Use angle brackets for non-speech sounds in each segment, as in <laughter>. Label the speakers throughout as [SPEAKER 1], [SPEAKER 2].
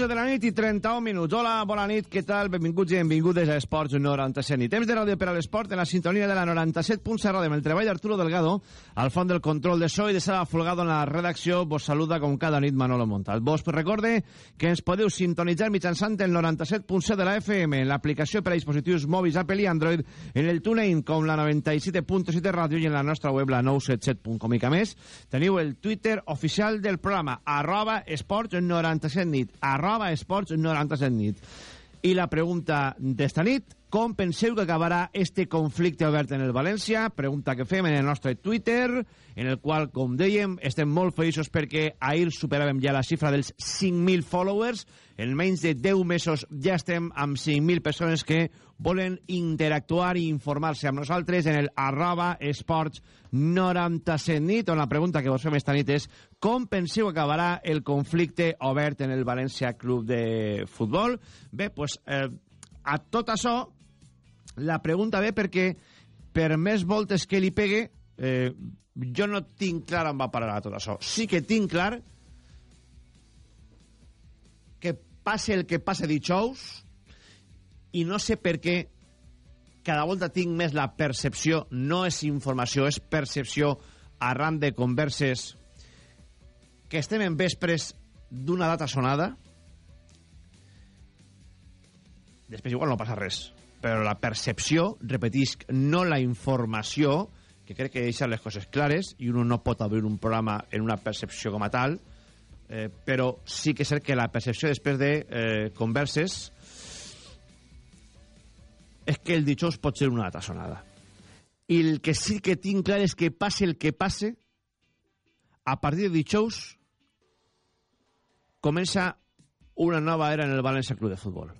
[SPEAKER 1] 11 de la nit i 31 minuts. Hola, bona nit, què tal? Benvinguts i benvingudes a Esports 97. I temps de ràdio per a l'esport en la sintonia de la 97.7 ràdio amb el treball d'Arturo Delgado, al font del control de so i de Sala Folgado en la redacció. Vos saluda com cada nit Manolo Montal. Vos recorde que ens podeu sintonitzar mitjançant el 97.7 de la FM en l'aplicació per a dispositius mòbils Apple i Android en el TuneIn com la 97.7 ràdio i en la nostra web la 977.com. I que més, teniu el Twitter oficial del programa arroba esports 97 nit arroba esports 97 nit. I la pregunta d'esta nit, com penseu que acabarà este conflicte obert en el València? Pregunta que fem en el nostre Twitter, en el qual, com dèiem, estem molt feliços perquè ahir superàvem ja la xifra dels 5.000 followers. En menys de 10 mesos ja estem amb 5.000 persones que volen interactuar i informar-se amb nosaltres en el arroba esports 97 nit, on la pregunta que vos fem esta nit és com penseu que acabarà el conflicte obert en el València Club de Futbol? Bé, doncs, eh, a tot això, la pregunta ve perquè per més voltes que li pegue, eh, jo no tinc clar on va parar tot això. Sí que tinc clar que passe el que passe dijous i no sé per què cada volta tinc més la percepció, no és informació, és percepció arran de converses que estem en vespres d'una data sonada després igual no passa res però la percepció, repetisc, no la informació, que crec que deixa les coses clares, i uno no pot obrir un programa en una percepció com a tal, eh, però sí que és cert que la percepció després de eh, converses és que el dijous pot ser una data sonada. I el que sí que tinc clar és que passe el que passe, a partir de dijous comença una nova era en el València Club de Futbol.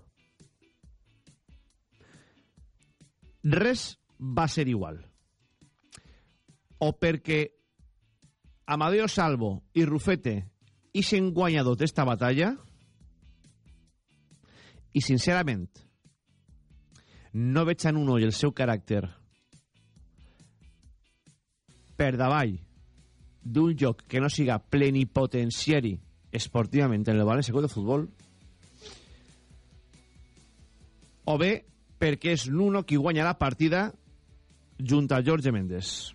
[SPEAKER 1] Res va ser igual. O perquè Amadeo Salvo i Rufete ixen guanyadors d'esta batalla i, sincerament, no veig en un ull el seu caràcter per davall d'un joc que no siga plenipotenciari esportivament en el València de Futbol o bé perquè és Nuno qui guanya la partida junt a Jorge Méndez.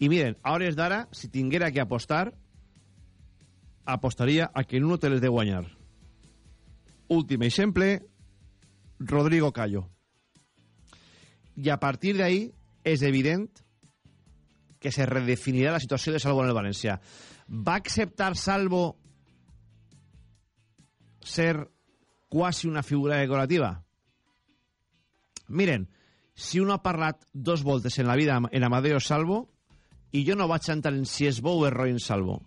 [SPEAKER 1] I miren, a hores d'ara, si tinguera que apostar, apostaria a que Nuno te les de guanyar. Últim exemple, Rodrigo Callo. I a partir d'ahí és evident que se redefinirà la situació de Salvo en el València. Va acceptar Salvo ser quasi una figura decorativa? Miren, si uno ha parlat dos voltes en la vida en Amadeo Salvo, i jo no vaig entrar en si és bo o roi en Salvo.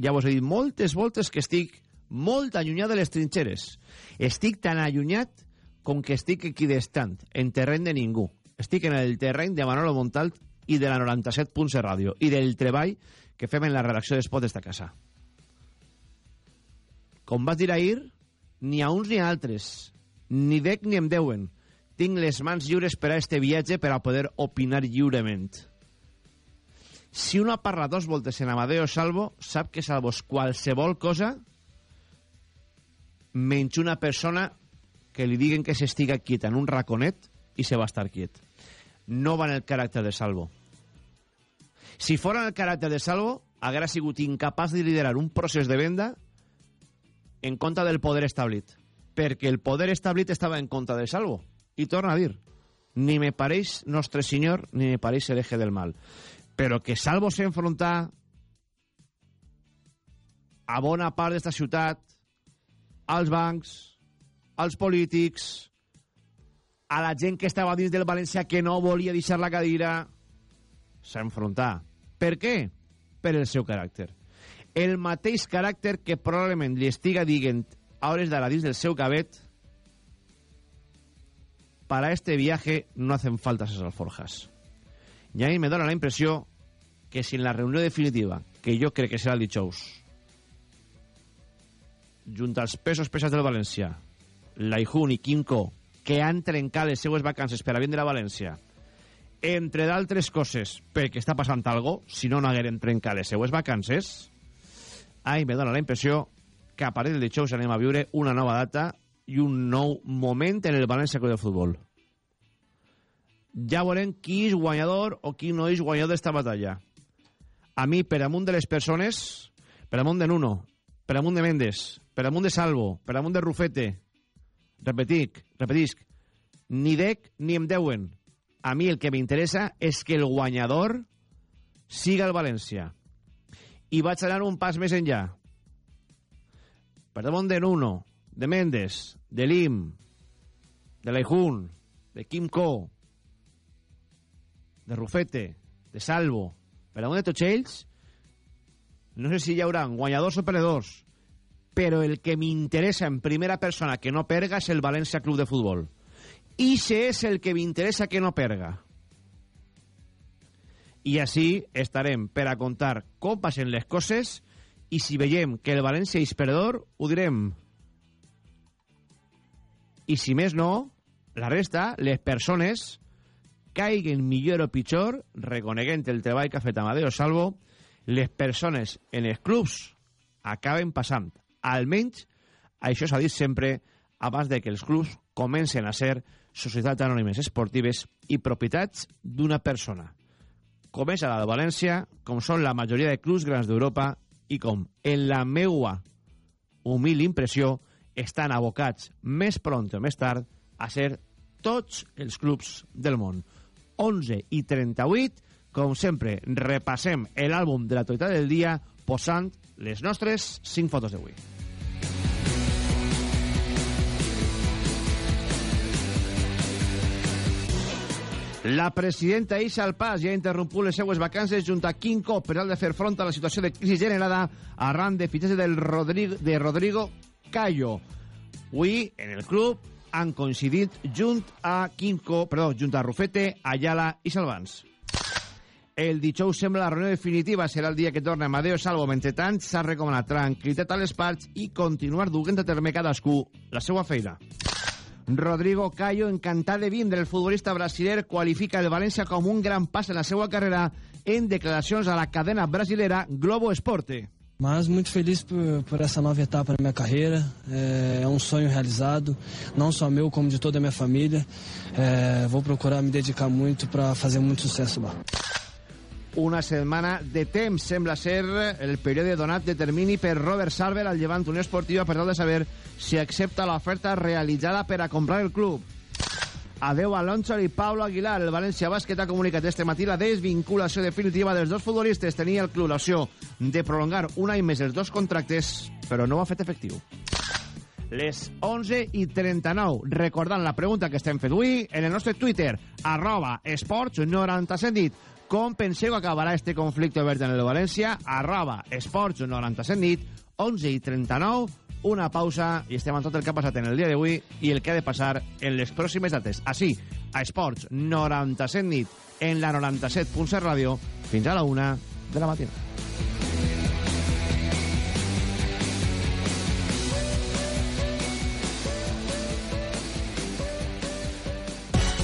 [SPEAKER 1] Ja vos he dit moltes voltes que estic molt allunyat de les trinxeres. Estic tan allunyat com que estic equidestant, en terreny de ningú. Estic en el terreny de Manolo Montalt i de la 97.7 Ràdio i del treball que fem en la redacció d'Espot d'esta casa. Com vas dir ahir, ni a uns ni a altres, ni dec ni em deuen. Tinc les mans lliures per a este viatge per a poder opinar lliurement. Si uno parla dos voltes en Amadeo Salvo, sap que salvos qualsevol cosa menys una persona que li diguen que s'estiga quiet en un raconet i se va estar quiet. No va en el caràcter de Salvo. Si fora en el caràcter de Salvo, haguera sigut incapaç de liderar un procés de venda en contra del poder establit. Perquè el poder establit estava en contra de Salvo. I torna a dir, ni me pareix Nostre Senyor, ni me pareix el eje del mal. Però que Salvo s'enfronta a bona part d'esta ciutat, als bancs, als polítics, a la gent que estava dins del València que no volia deixar la cadira s'enfrontar. Per què? Per el seu caràcter. El mateix caràcter que probablement li estiga dient a hores d'ara dins del seu cabet para este viaje no hacen falta esas alforjas. Y a me da la impresión que si en la reunió definitiva, que jo crec que serà el dijous, junt als pesos pesats del València, Laihun i Quimco, que han trencat les seues vacances per a vindre a València, entre d'altres coses, perquè està passant algo, si no no hagueren trencat les seues vacances, ai, me dóna la impressió que a partir del dijous anem a viure una nova data i un nou moment en el València Club de Futbol. Ja veurem qui és guanyador o qui no és guanyador d'esta batalla. A mi, per amunt de les persones, per amunt de Nuno, per amunt de Mendes, per amunt de Salvo, per amunt de Rufete, repetic, repetisc, ni dec ni em deuen. A mi el que m'interessa és que el guanyador siga el València. I vaig anar un pas més enllà. Per de Nuno, de Mendes, de Lim, de Leijun, de Quimco, de Rufete, de Salvo, per damunt de tots no sé si hi haurà guanyadors o perdedors, però el que m'interessa en primera persona que no perga és el València Club de Futbol. I si és el que m'interessa que no perga. I així estarem per a contar com passen les coses i si veiem que el València és perdedor, ho direm. I si més no, la resta, les persones, caiguen millor o pitjor, reconeguent el treball que ha fet Amadeo Salvo, les persones en els clubs acaben passant. Almenys, això s'ha dit sempre, abans de que els clubs comencen a ser societats anònimes esportives i propietats d'una persona. Com és a la de València, com són la majoria de clubs grans d'Europa i com, en la meua humil impressió, estan abocats més pront o més tard a ser tots els clubs del món. 11 i 38, com sempre, repassem l'àlbum de l'actualitat del dia posant les nostres 5 fotos d'avui. La presidenta Isa Alpaz ja ha interromput les seues vacances junt a Quinco per tal de fer front a la situació de crisi generada arran de fitxatge del Rodrigo, de Rodrigo Cayo. Avui, en el club, han coincidit junt a Quinco, perdó, junt a Rufete, Ayala i Salvans. El dijous sembla la reunió definitiva, serà el dia que torna Amadeo Salvo. Mentre tant, s'ha recomanat tranquil·litat a les parts i continuar duent a terme cadascú la seva feina. Rodrigo Cayo, encantat de vindre, el futbolista brasiler qualifica el València com un gran pas en la seva carrera en declaracions a la cadena brasilera Globo Esporte.
[SPEAKER 2] Mas muito feliz por, por essa nova etapa na minha carreira. É, é, um sonho realizado, não só meu, como de toda a minha família. É, vou procurar me dedicar muito para fazer muito sucesso lá.
[SPEAKER 1] Una setmana de temps sembla ser el període donat de termini per Robert Sarver al Llevant Unió Esportiva per tal de saber si accepta l'oferta realitzada per a comprar el club. Adeu Alonso i Pablo Aguilar. El València Bàsquet ha comunicat este matí la desvinculació definitiva dels dos futbolistes. Tenia el club l'opció de prolongar un any més els dos contractes, però no ho ha fet efectiu. Les 11 i 39. Recordant la pregunta que estem fent avui en el nostre Twitter, arroba esports 97 nit. Com penseu acabarà este conflicte obert en el València? Arroba esports 97 nit, 11 i 39 una pausa i estem amb tot el que ha passat en el dia d'avui i el que ha de passar en les pròximes dates. Així, a Esports 97 nit, en la 97.7 ràdio, fins a la una de la matinada.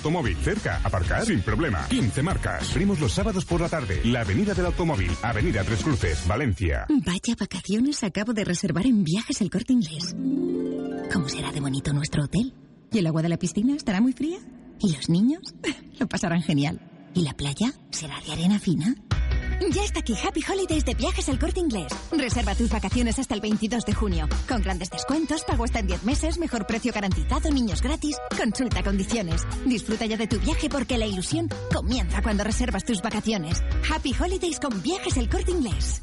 [SPEAKER 3] automóvil. Cerca, aparcar sin problema. 15 marcas. Abrimos los sábados por la tarde. La avenida del automóvil. Avenida Tres Cruces, Valencia.
[SPEAKER 4] Vaya vacaciones acabo de reservar en viajes el corte inglés. ¿Cómo será de bonito nuestro hotel? ¿Y el agua de la piscina estará muy fría? ¿Y los niños? <laughs> Lo pasarán genial. ¿Y la playa? ¿Será de arena fina? Ya está aquí Happy Holidays de Viajes al Corte Inglés. Reserva tus vacaciones hasta el 22 de junio. Con grandes descuentos, pago hasta en 10 meses, mejor precio garantizado, niños gratis. Consulta condiciones. Disfruta ya de tu viaje porque la ilusión comienza cuando reservas tus vacaciones. Happy Holidays con Viajes al Corte Inglés.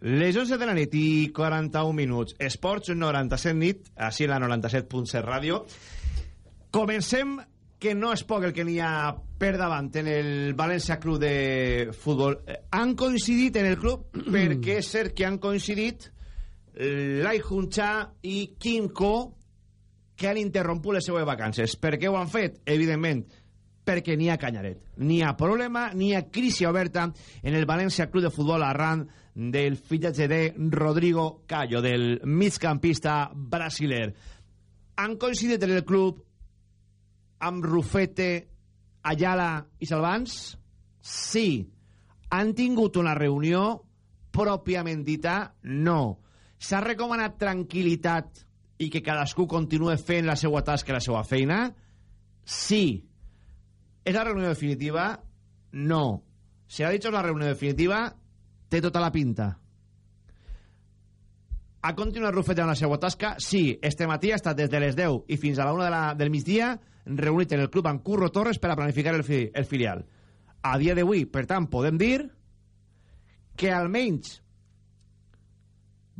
[SPEAKER 1] Les 11 de la nit i 41 minuts. Esports 97 nit, així en la 97.7 ràdio. Comencem que no es poc el que n'hi ha per davant en el València Club de Futbol. Eh, Han coincidit en el club <clears throat> perquè és cert que han coincidit Lai Juncha i Quimco que han interromput les seues vacances. Per què ho han fet? Evidentment, perquè n'hi ha canyaret. N'hi ha problema, n'hi ha crisi oberta en el València Club de Futbol arran del fitxatge de Rodrigo Callo, del migcampista brasiler. Han coincidit en el club amb Rufete, Ayala i Salvans? Sí. Han tingut una reunió pròpiament dita? No. S'ha recomanat tranquil·litat i que cadascú continue fent la seva tasca i la seva feina? Sí. ¿És la reunió definitiva? No. Ha dit la reunió definitiva, té tota la pinta. Ha continuat Rufet amb la seva tasca? Sí. Este matí ha estat des de les 10 i fins a la 1 de la, del migdia reunit en el club amb Curro Torres per a planificar el, fi, el filial. A dia d'avui, per tant, podem dir que almenys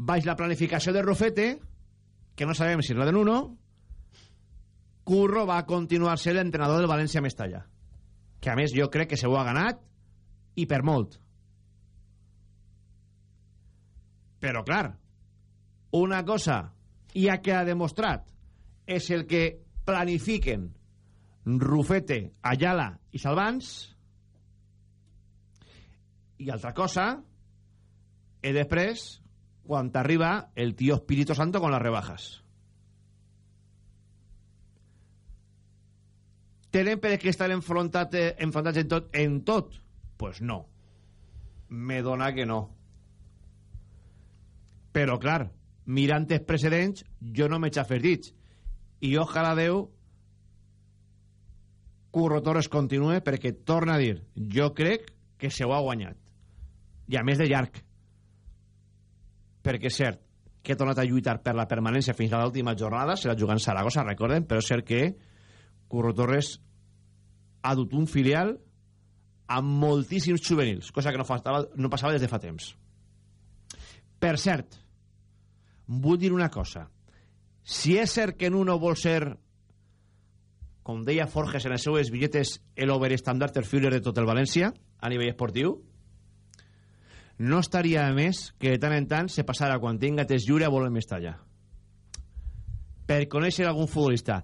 [SPEAKER 1] baix la planificació de Rufete, que no sabem si és la de Nuno, Curro va continuar ser l'entrenador del València Mestalla. Que a més jo crec que se ho ha ganat i per molt. Però clar, una cosa ja que ha demostrat és el que planifiquen Rufete, Ayala i Salvans i altra cosa és després quan t'arriba el tio Espíritu Santo con las rebajas. tenen per què estar enfrontat, enfrontats en tot? En tot? Pues no. Me dona que no. Però, clar, mirant els precedents, jo no m'he xaferdit. I ojalà Déu Curro Torres continue perquè, torna a dir, jo crec que se ho ha guanyat. I a més de llarg. Perquè és cert que ha tornat a lluitar per la permanència fins a l'última jornada, se la jugant Saragossa, recorden, però és cert que Curro Torres ha dut un filial amb moltíssims juvenils, cosa que no, faltava, no passava des de fa temps. Per cert, vull dir una cosa. Si és cert que Nuno vol ser, com deia Forges en les seues billetes, el overestandard Führer de tot el València, a nivell esportiu, no estaria més que de tant en tant se passara quan tinga test lliure a voler Mestalla per conèixer algun futbolista,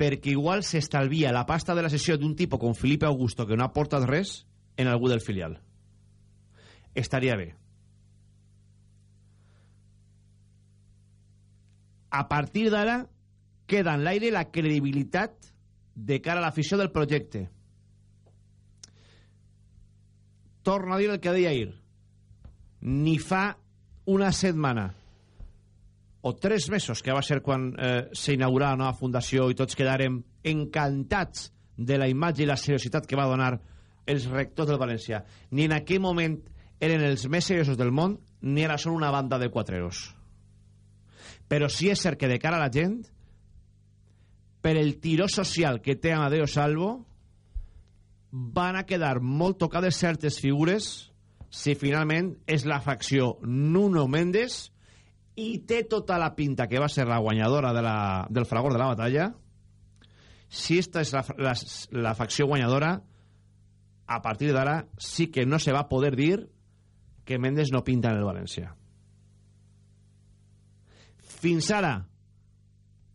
[SPEAKER 1] perquè igual s'estalvia la pasta de la sessió d'un tipus com Felipe Augusto, que no ha portat res, en algú del filial. Estaria bé. A partir d'ara, queda en l'aire la credibilitat de cara a l'afició del projecte. Torno a dir el que deia ahir. Ni fa una setmana o tres mesos, que va ser quan eh, s'inaugurà la nova fundació i tots quedàrem encantats de la imatge i la seriositat que va donar els rectors del València. Ni en aquell moment eren els més seriosos del món, ni era sol una banda de quatreros. Però sí és cert que de cara a la gent, per el tiró social que té Amadeo Salvo, van a quedar molt tocades certes figures si finalment és la facció Nuno Méndez i té tota la pinta que va ser la guanyadora de la, del fragor de la batalla. Si esta és la, la, la facció guanyadora a partir d'ara sí que no se va poder dir que Mendes no pinta en el València fins ara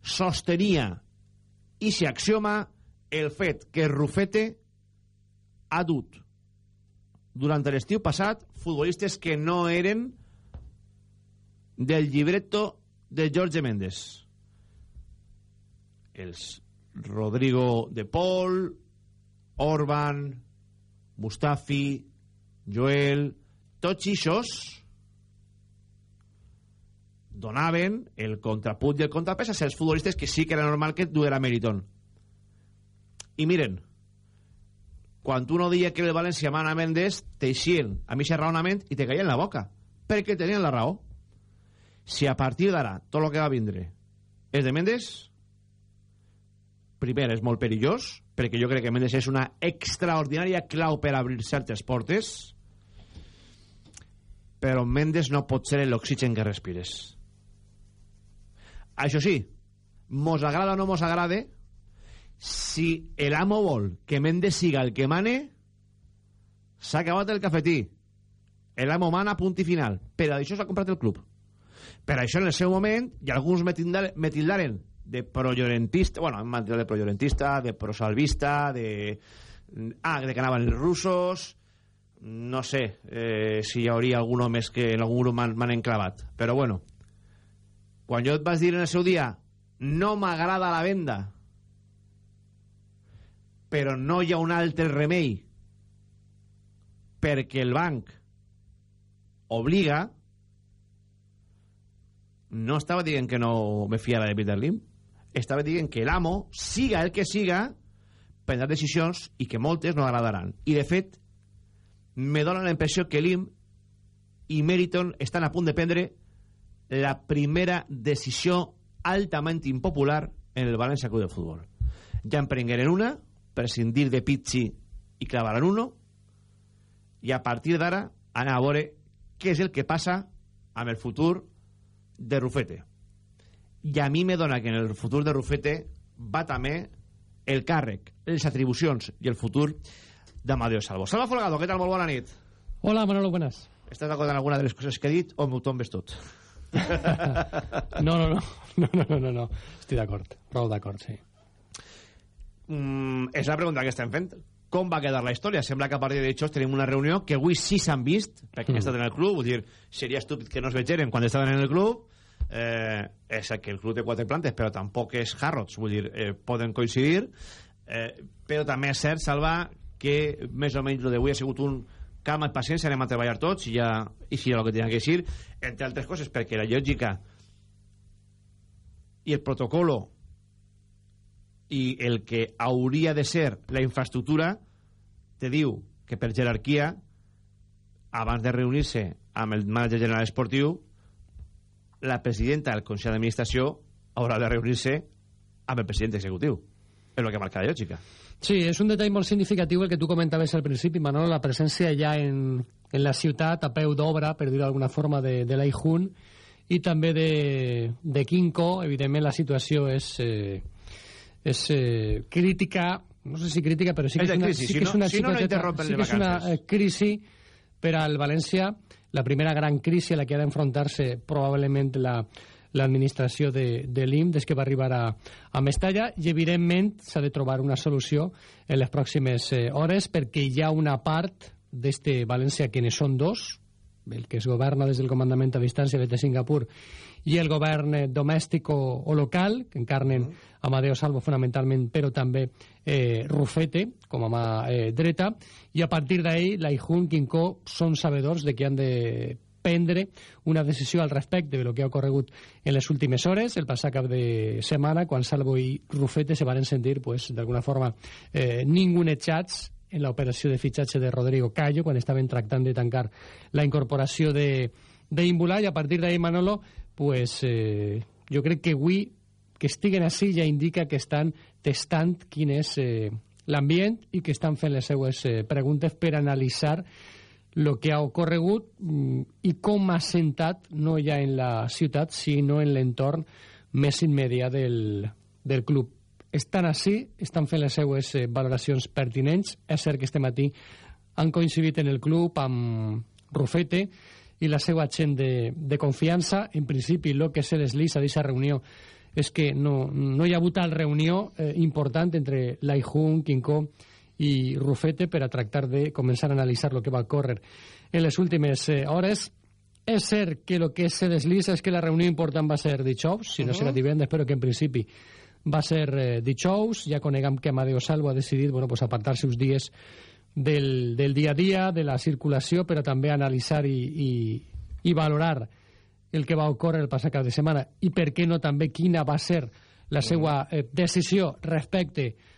[SPEAKER 1] sostenia i si axioma el fet que Rufete ha dut durant l'estiu passat futbolistes que no eren del llibreto de Jorge Méndez. Els Rodrigo de Paul Orban Mustafi Joel tots ixos donaven el contrapunt i el contrapès a els futbolistes que sí que era normal que duera Meriton i miren quan tu no deia que el València mana Mendes t'eixien a mi raonament i te caien la boca perquè tenien la raó. Si a partir d'ara tot el que va vindre és de Mendes primer és molt perillós perquè jo crec que Mendes és una extraordinària clau per obrir certes portes però Mendes no pot ser l'oxigen que respires això sí mos agrada o no mos agrade si el amo vol que Mendes siga el que mane s'ha acabat el cafetí. El amo mana punt i final. Però això s'ha comprat el club. Per això en el seu moment i alguns me tildaren de pro-llorentista bueno, hem de pro-llorentista de pro-salvista de... ah, de que anaven els russos no sé eh, si hi hauria algun més que en algun grup m'han enclavat. Però bueno quan jo et vas dir en el seu dia no m'agrada la venda. Però no hi ha un altre remei perquè el banc obliga. No estava dient que no me fiara de Peter Lim. Estava dient que l'amo siga el que siga prendrà decisions i que moltes no agradaran. I de fet me dóna la impressió que Lim i Meriton estan a punt de prendre la primera decisió altament impopular en el València Club de Futbol. Ja en prengueren una, prescindir de Pizzi i clavaran uno, i a partir d'ara anar a veure què és el que passa amb el futur de Rufete. I a mi me dona que en el futur de Rufete va també el càrrec, les atribucions i el futur d'Amadeo Salvo. Salva Folgado, què tal? Molt bona nit.
[SPEAKER 5] Hola, Manolo, buenas.
[SPEAKER 1] Estàs d'acord amb alguna de les coses que he dit o m'ho tombes tot? <laughs>
[SPEAKER 5] no, no, no, no, no, no, no. estic d'acord, prou d'acord, sí.
[SPEAKER 1] Mm, és la pregunta que estem fent. Com va quedar la història? Sembla que a partir d'això tenim una reunió que avui sí s'han vist, perquè mm. han estat en el club, vull dir, seria estúpid que no es vegeren quan estaven en el club, eh, és que el club té quatre plantes, però tampoc és Harrods, vull dir, eh, poden coincidir, eh, però també és cert, Salva, que més o menys el d'avui ha sigut un calma i paciència, anem a treballar tots i ja i si el que tenia que dir, entre altres coses perquè la lògica i el protocolo i el que hauria de ser la infraestructura te diu que per jerarquia abans de reunir-se amb el manager general esportiu la presidenta del Consell d'Administració haurà de reunir-se amb el president executiu. És el que marca la lògica
[SPEAKER 5] Sí, és un detall molt significatiu el que tu comentaves al principi, Manolo, la presència ja en, en la ciutat, a peu d'obra, per dir-ho d'alguna forma, de, de l'Aijun, i també de, de Quinco. Evidentment, la situació és, eh, és eh, crítica, no sé si crítica, però sí que és, una,
[SPEAKER 1] crisi.
[SPEAKER 5] sí que
[SPEAKER 1] és una,
[SPEAKER 5] si
[SPEAKER 1] no, si no
[SPEAKER 5] sí que és una eh, crisi per al València, la primera gran crisi a la que ha d'enfrontar-se probablement la, l'administració de, de l'IM des que va arribar a, a Mestalla i evidentment s'ha de trobar una solució en les pròximes eh, hores perquè hi ha una part d'este València que ne són dos el que es governa des del comandament a distància des de Singapur i el govern eh, domèstic o, o local que encarnen mm. Amadeo Salvo fonamentalment però també eh, Rufete com a mà eh, dreta i a partir d'ahir la IJUN, Quincó són sabedors de que han de prendre una decisió al respecte de lo que ha ocorregut en les últimes hores, el passat cap de setmana, quan Salvo i Rufete se van sentir, pues, d'alguna forma, eh, ningunejats en l'operació de fitxatge de Rodrigo Callo, quan estaven tractant de tancar la incorporació d'Imbulà, i a partir d'ahir, Manolo, pues, eh, jo crec que avui que estiguen així ja indica que estan testant quin és eh, l'ambient i que estan fent les seues eh, preguntes per analitzar el que ha ocorregut mm, i com ha sentat no ja en la ciutat sinó en l'entorn més immediat del, del club. Estan així, estan fent les seues eh, valoracions pertinents. És cert que este matí han coincidit en el club amb Rufete i la seva gent de, de confiança. En principi, el que se les lisa d'aquesta reunió és que no, no hi ha hagut tal reunió eh, important entre Laihun, Quincó i Rufete per a tractar de començar a analitzar el que va córrer en les últimes eh, hores. És cert que el que se deslisa és que la reunió important va ser dijous, si no uh -huh. serà divendres, però que en principi va ser eh, dijous. Ja coneguem que Amadeo Salvo ha decidit bueno, pues apartar-se uns dies del, del dia a dia, de la circulació, però també analitzar i, i, i valorar el que va ocórrer el passat cap de setmana i per què no també quina va ser la seva eh, decisió respecte a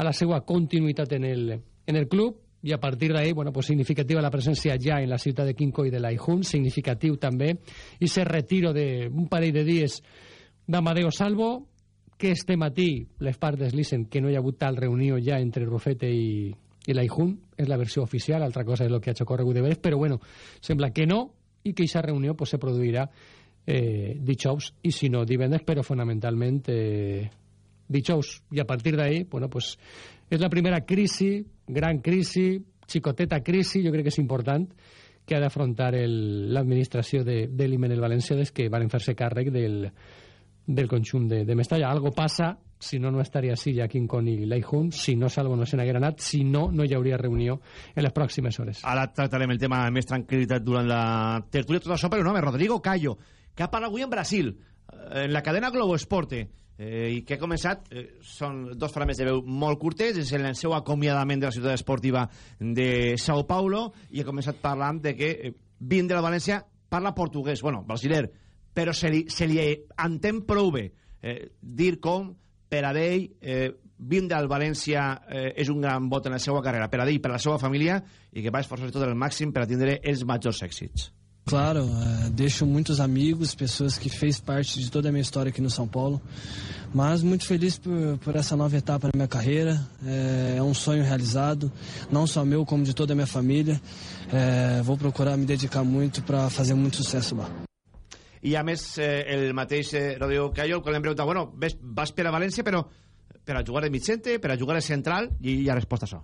[SPEAKER 5] la seva continuïtat en el, en el club i a partir d'ahí, bueno, pues significativa la presència ja en la ciutat de Quinco i de l'Aijun, significatiu també, i se retiro d'un parell de dies d'Amadeo Salvo, que este matí les parts deslisen que no hi ha hagut tal reunió ja entre Rufete i, i l'Aijun, és la versió oficial, altra cosa és el que ha corregut de veres, però bueno, sembla que no, i que aquesta reunió pues, se produirà eh, dijous i si no divendres, però fonamentalment eh, dijous. I a partir d'ahí, bueno, pues, és la primera crisi, gran crisi, xicoteta crisi, jo crec que és important que ha d'afrontar l'administració de, de l'Imen el València des que van fer-se càrrec del, del conjunt de, de Mestalla. Algo passa si no, no estaria així ja Quincón i Leijun, si no Salvo no se n'haguera anat, si no, no hi hauria reunió en les pròximes hores.
[SPEAKER 1] Ara tractarem el tema més tranquil·litat durant la tertúlia, tot això, però no, Rodrigo Callo, que ha parlat avui en Brasil, en la cadena Globo Esporte, eh, i que ha començat, eh, són dos frames de veu molt curtes, és el seu acomiadament de la ciutat esportiva de Sao Paulo, i ha començat parlant de que eh, vint de la València parla portuguès, bueno, brasiler, però se li, se li entén prou bé eh, dir com per a ell, eh, vindre al València eh, és un gran vot en la seva carrera, per a ell, per a la seva família, i que va esforçar tot el màxim per a tindre els majors èxits.
[SPEAKER 2] Claro, é, deixo muitos amigos, pessoas que fez parte de toda a minha história aqui no São Paulo, mas muito feliz por, por essa nova etapa na minha carreira. É, é, um sonho realizado, não só meu, como de toda a minha família. É, vou procurar me dedicar muito para fazer muito sucesso lá.
[SPEAKER 1] i a més eh, el mateix eh, Rodrigo Cayo quan l'hem preguntat, bueno, vas per a València però per a jugar de mitjente, per a jugar de central i a resposta això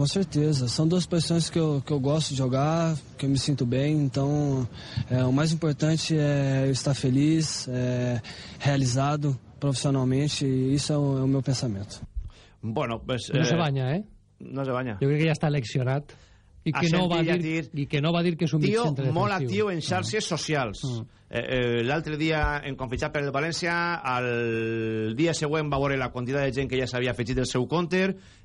[SPEAKER 2] Com certeza, são duas posições que eu, que eu gosto de jogar, que eu me sinto bem, então é, o mais importante é eu estar feliz, é, realizado profissionalmente, e isso é o, é o meu pensamento.
[SPEAKER 1] Bueno, pues,
[SPEAKER 5] no eh, se baña, eh?
[SPEAKER 1] No se baña.
[SPEAKER 5] Jo crec que ja està leccionat i que, no va dir, dir, i que no va dir que és un
[SPEAKER 1] tio
[SPEAKER 5] mig centre
[SPEAKER 1] molt actiu en xarxes mm. socials. Mm. eh, eh, l'altre dia en confitxat per el València el dia següent va veure la quantitat de gent que ja s'havia afegit el seu compte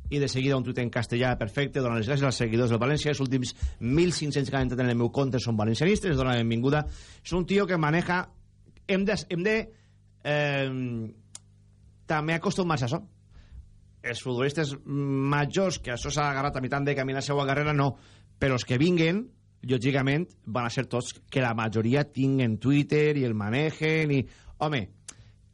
[SPEAKER 1] i de seguida un tuit en castellà perfecte donant les gràcies als seguidors del València. Els últims 1.500 que han entrat en el meu compte són valencianistes, donen la benvinguda. És un tio que maneja hem de, hem de eh, també acostumar-se a això els futbolistes majors que això s'ha agarrat a mitjan de camí la seva carrera no, però els que vinguen lògicament van a ser tots que la majoria tinguen Twitter i el manegen i, home,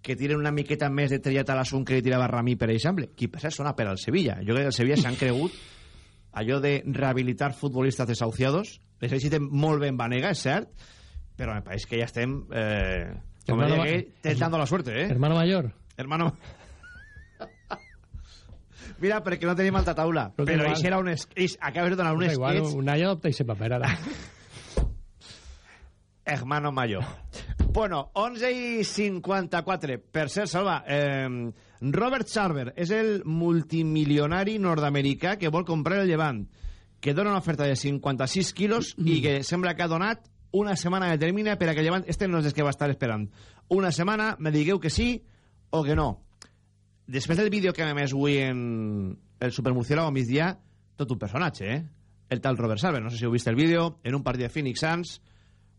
[SPEAKER 1] que tiren una miqueta més de trillat a l'assunt que li tirava Rami, per exemple. Qui passa sona per al Sevilla. Jo crec que el Sevilla s'han cregut allò de rehabilitar futbolistes desahuciados. Les necessiten molt ben Vanega, és cert, però me pareix que ja estem... Eh, com hermano, deia aquell, tentando la suerte, eh?
[SPEAKER 5] Hermano mayor.
[SPEAKER 1] Hermano... Mira, perquè no tenim alta taula. Però, però això era un... Es... Acabes de donar un
[SPEAKER 5] no, igual, sketch... Un any adopta ese paper, ara.
[SPEAKER 1] Hermano mayor. Bueno, 11 i 54. Per ser, Salva, eh, Robert Sarver és el multimilionari nord-americà que vol comprar el llevant, que dona una oferta de 56 quilos mm. i que sembla que ha donat una setmana de termina per a que el llevant... Este no és el que va estar esperant. Una setmana, me digueu que sí o que no després del vídeo que hem emès avui en el Supermurciélago a migdia, tot un personatge, eh? El tal Robert Salver, no sé si heu vist el vídeo, en un partit de Phoenix Suns,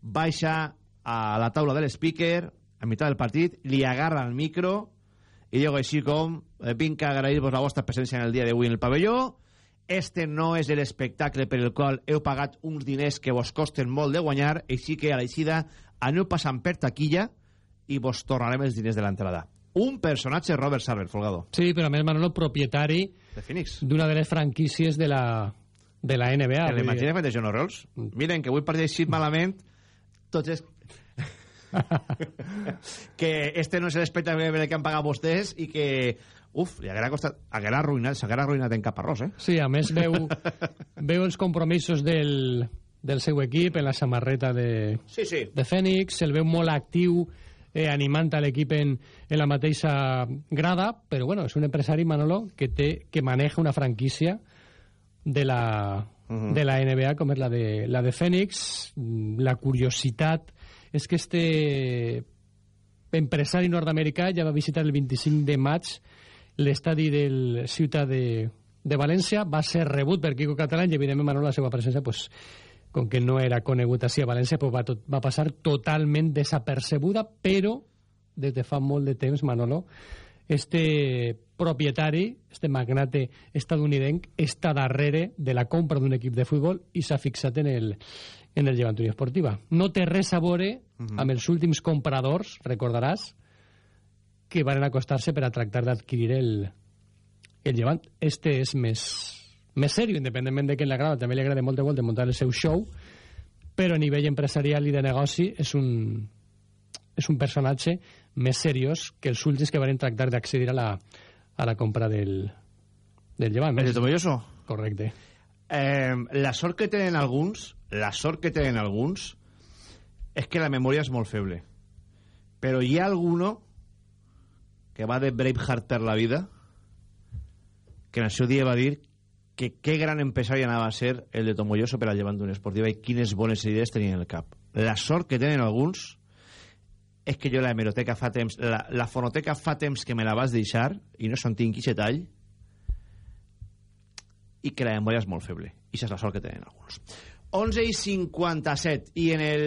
[SPEAKER 1] baixa a la taula de l'speaker, a mitjà del partit, li agarra el micro i diu així com eh, vinc a agrair-vos la vostra presència en el dia d'avui en el pavelló. Este no és l'espectacle per el qual heu pagat uns diners que vos costen molt de guanyar, així que a l'eixida aneu passant per taquilla i vos tornarem els diners de l'entrada un personatge Robert Sarver, Folgado.
[SPEAKER 5] Sí, però a més Manolo, propietari
[SPEAKER 1] de Phoenix.
[SPEAKER 5] d'una de les franquícies de la, de la NBA.
[SPEAKER 1] Que l'imagina de John Orioles? Mm. Miren, que avui partit malament, tots és... <laughs> que este no és l'espectacle que han pagat vostès i que uf, li haguera costat, haguera arruïnat, s'haguera arruïnat en caparrós, eh?
[SPEAKER 5] Sí, a més veu, <laughs> veu els compromisos del, del seu equip en la samarreta de,
[SPEAKER 1] sí, sí.
[SPEAKER 5] de Fènix, el veu molt actiu eh, animant a l'equip en, en la mateixa grada, però bueno, és un empresari, Manolo, que, té, que maneja una franquícia de la, uh -huh. de la NBA com és la de, la de Phoenix. La curiositat és que este empresari nord-americà ja va visitar el 25 de maig l'estadi del Ciutat de, de València, va ser rebut per Quico Catalán i evidentment Manolo la seva presència pues, com que no era conegut així a València, pues va, tot, va passar totalment desapercebuda, però des de fa molt de temps, Manolo, este propietari, este magnate estadounidenc, està darrere de la compra d'un equip de futbol i s'ha fixat en el, en el Llevant Unió Esportiva. No té res a veure uh -huh. amb els últims compradors, recordaràs, que van acostar-se per a tractar d'adquirir el, el Llevant. Este és més, més seriós, independentment de que en la grada també li agrada molt de molt de muntar el seu show, però a nivell empresarial i de negoci és un, és un personatge més seriós que els últims que van tractar d'accedir a, la, a la compra del, del llevant.
[SPEAKER 1] ¿El de Tomelloso?
[SPEAKER 5] Correcte.
[SPEAKER 1] Eh, la sort que tenen alguns, la sort que tenen alguns, és que la memòria és molt feble. Però hi ha alguno que va de Braveheart per la vida que en el seu dia va dir que què gran empresari anava a ser el de Tomelloso per al llevant d'una esportiva i quines bones idees tenien en el cap. La sort que tenen alguns és que jo la hemeroteca fa temps, la, la fonoteca fa temps que me la vas deixar i no se'n tinc aquest tall i que la memòria és molt feble. I és la sort que tenen alguns. 11 i 57. I en el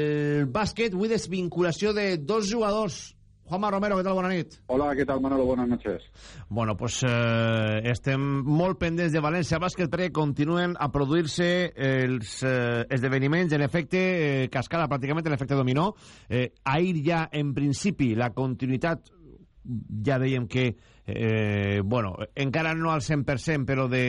[SPEAKER 1] bàsquet, avui desvinculació de dos jugadors Juanma Romero, ¿qué tal? Buenas nit.
[SPEAKER 6] Hola, ¿qué tal, Manolo? Buenas noches.
[SPEAKER 1] Bueno, pues eh, estem molt pendents de València Bàsquet perquè continuen a produir-se els eh, esdeveniments en efecte eh, cascada, pràcticament en efecte dominó. Eh, ahir ja, en principi, la continuïtat ja dèiem que eh, bueno, encara no al 100% però de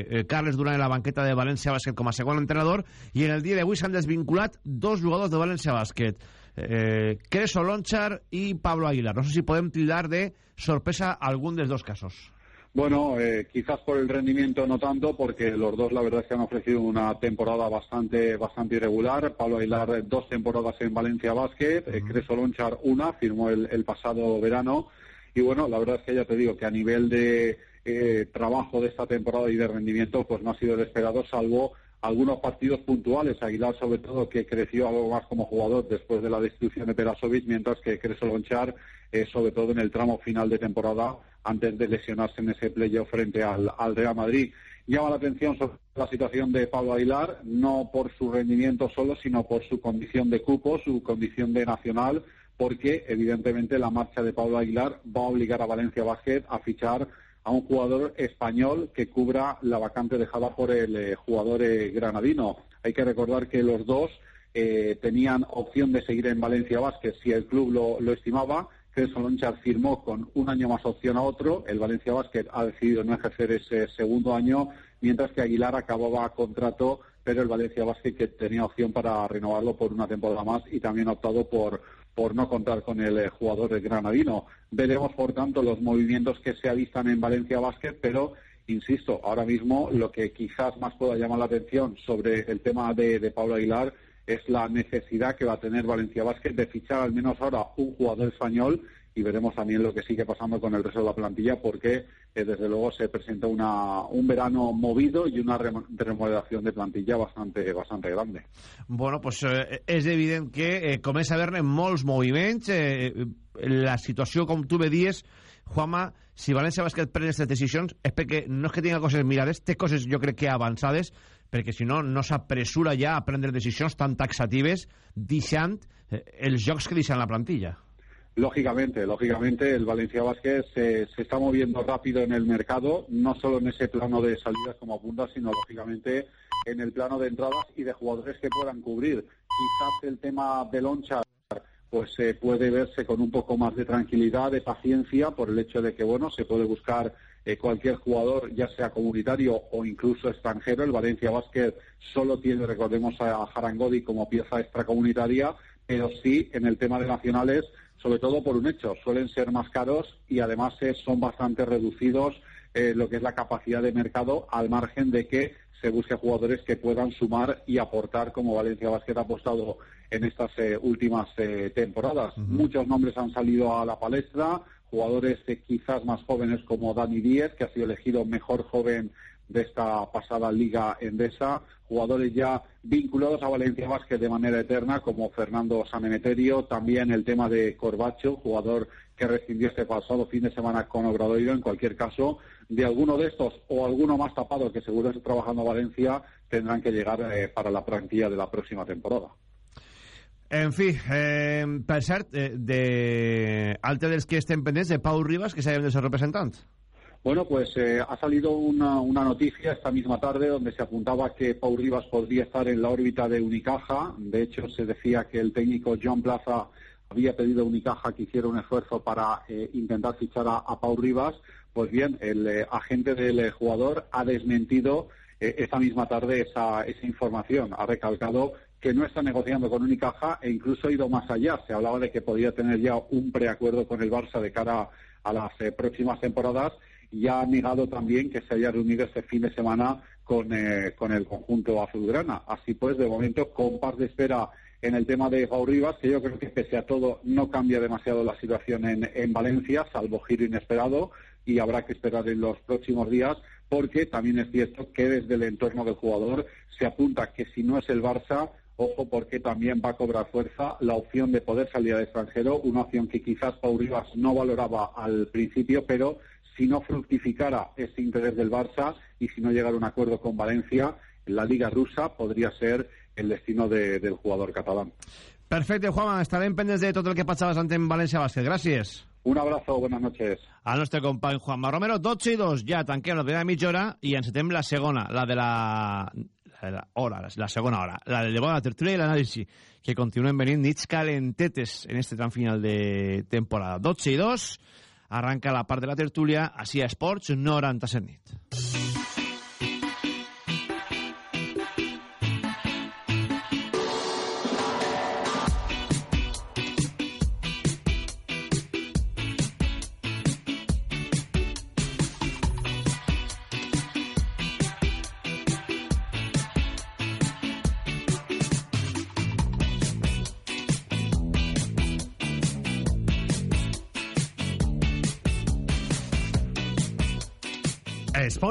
[SPEAKER 1] eh, Carles Durán en la banqueta de València Bàsquet com a segon entrenador i en el dia d'avui s'han desvinculat dos jugadors de València Bàsquet eh, Creso Lonchar y Pablo Aguilar. No sé si podemos tildar de sorpresa algún de los dos casos.
[SPEAKER 6] Bueno, eh, quizás por el rendimiento no tanto, porque los dos la verdad es que han ofrecido una temporada bastante bastante irregular. Pablo Aguilar dos temporadas en Valencia Basket, uh Creso Lonchar una, firmó el, el, pasado verano. Y bueno, la verdad es que ya te digo que a nivel de eh, trabajo de esta temporada y de rendimiento, pues no ha sido el esperado, salvo algunos partidos puntuales. Aguilar, sobre todo, que creció algo más como jugador después de la destitución de Perasovic, mientras que Creso Lonchar, eh, sobre todo en el tramo final de temporada, antes de lesionarse en ese playoff frente al, al, Real Madrid. Llama la atención sobre la situación de Pablo Aguilar, no por su rendimiento solo, sino por su condición de cupo, su condición de nacional, porque evidentemente la marcha de Pablo Aguilar va a obligar a Valencia Basket a fichar a un jugador español que cubra la vacante dejada por el eh, jugador eh, granadino. Hay que recordar que los dos eh, tenían opción de seguir en Valencia Vázquez si el club lo, estimaba. Crespo Lonchar firmó con un año más opción a otro. El Valencia Basket ha decidido no ejercer ese segundo año, mientras que Aguilar acababa contrato, pero el Valencia Basket que tenía opción para renovarlo por una temporada más y también ha optado por por no contar con el eh, jugador granadino. Veremos, por tanto, los movimientos que se avistan en Valencia Basket, pero insisto, ahora mismo lo que quizás más pueda llamar la atención sobre el tema de, Pablo Aguilar es la necesidad que va a tener Valencia Basket de fichar al menos ahora un jugador español y veremos también lo que sigue pasando con el resto de la plantilla porque eh, desde luego se presenta una, un verano movido y una remodelación de plantilla bastante, bastante grande.
[SPEAKER 1] Bueno, pues eh, és evident que eh, comença a haver-ne molts moviments eh, la situació, com tu bé dies Juanma, si València Bàsquet pren aquestes decisions és perquè no és que tinga coses mirades, té coses jo crec que avançades, perquè si no, no s'apressura ja a prendre decisions tan taxatives deixant eh, els jocs que deixen la plantilla.
[SPEAKER 6] Lógicamente, lógicamente el Valencia Vázquez se, se, está moviendo rápido en el mercado, no solo en ese plano de salidas como apunta, sino lógicamente en el plano de entradas y de jugadores que puedan cubrir. Quizás el tema de Loncha pues se puede verse con un poco más de tranquilidad, de paciencia, por el hecho de que bueno se puede buscar eh, cualquier jugador, ya sea comunitario o incluso extranjero. El Valencia Vázquez solo tiene, recordemos, a Harangodi como pieza extracomunitaria, pero sí en el tema de nacionales sobre todo por un hecho, suelen ser más caros y además son bastante reducidos eh, lo que es la capacidad de mercado al margen de que se busque jugadores que puedan sumar y aportar como Valencia Basket ha apostado en estas eh, últimas eh, temporadas. Muchos nombres han salido a la palestra, jugadores eh, quizás más jóvenes como Dani Díez, que ha sido elegido mejor joven de esta pasada Liga Endesa, jugadores ya vinculados a Valencia Vázquez de manera eterna, como Fernando Sanemeterio, también el tema de Corbacho, jugador que rescindió este pasado fin de semana con Obradoiro. En cualquier caso, de alguno de estos o alguno más tapado que seguro está trabajando Valencia, tendrán que llegar eh, para la plantilla de la próxima temporada.
[SPEAKER 1] En fi, eh, per eh, de altre dels que estem pendents, de Pau Ribas, que sabem de ser representant.
[SPEAKER 6] Bueno, pues eh, ha salido una, una, noticia esta misma tarde donde se apuntaba que Pau Rivas podría estar en la órbita de Unicaja. De hecho, se decía que el técnico John Plaza había pedido a Unicaja que hiciera un esfuerzo para eh, intentar fichar a, a, Pau Rivas. Pues bien, el eh, agente del jugador ha desmentido esta misma tarde esa, esa información. Ha recalcado que no está negociando con Unicaja e incluso ha ido más allá. Se hablaba de que podía tener ya un preacuerdo con el Barça de cara a las próximas temporadas y ha negado también que se haya reunido este fin de semana con, eh, con el conjunto azulgrana. Así pues, de momento, con par de espera en el tema de Pau Rivas, que yo creo que pese a todo no cambia demasiado la situación en, en Valencia, salvo giro inesperado, y habrá que esperar en los próximos días, porque también es cierto que desde el entorno del jugador se apunta que si no es el Barça, ojo porque también va a cobrar fuerza la opción de poder salir al extranjero, una opción que quizás Pau Rivas no valoraba al principio, pero si no fructificara ese interés del Barça y si no llegara a un acuerdo con Valencia, la Liga Rusa podría ser el destino de, del jugador catalán.
[SPEAKER 1] Perfecte, Juanma. Estarem pendents de tot el que passa bastant en València Bàsquet. Gràcies.
[SPEAKER 6] Un abrazo, buenas noches.
[SPEAKER 1] Al nostre company Juanma Romero, 12 i 2. Ja tanquem la primera mitja hora i encetem la segona, la de la, la, de la hora, la segona hora, la de la tertúlia i l'anàlisi, que continuen venint nits calentetes en este tram final de temporada. 12 i 2 arranca la part de la tertúlia així a Esports 97 nit.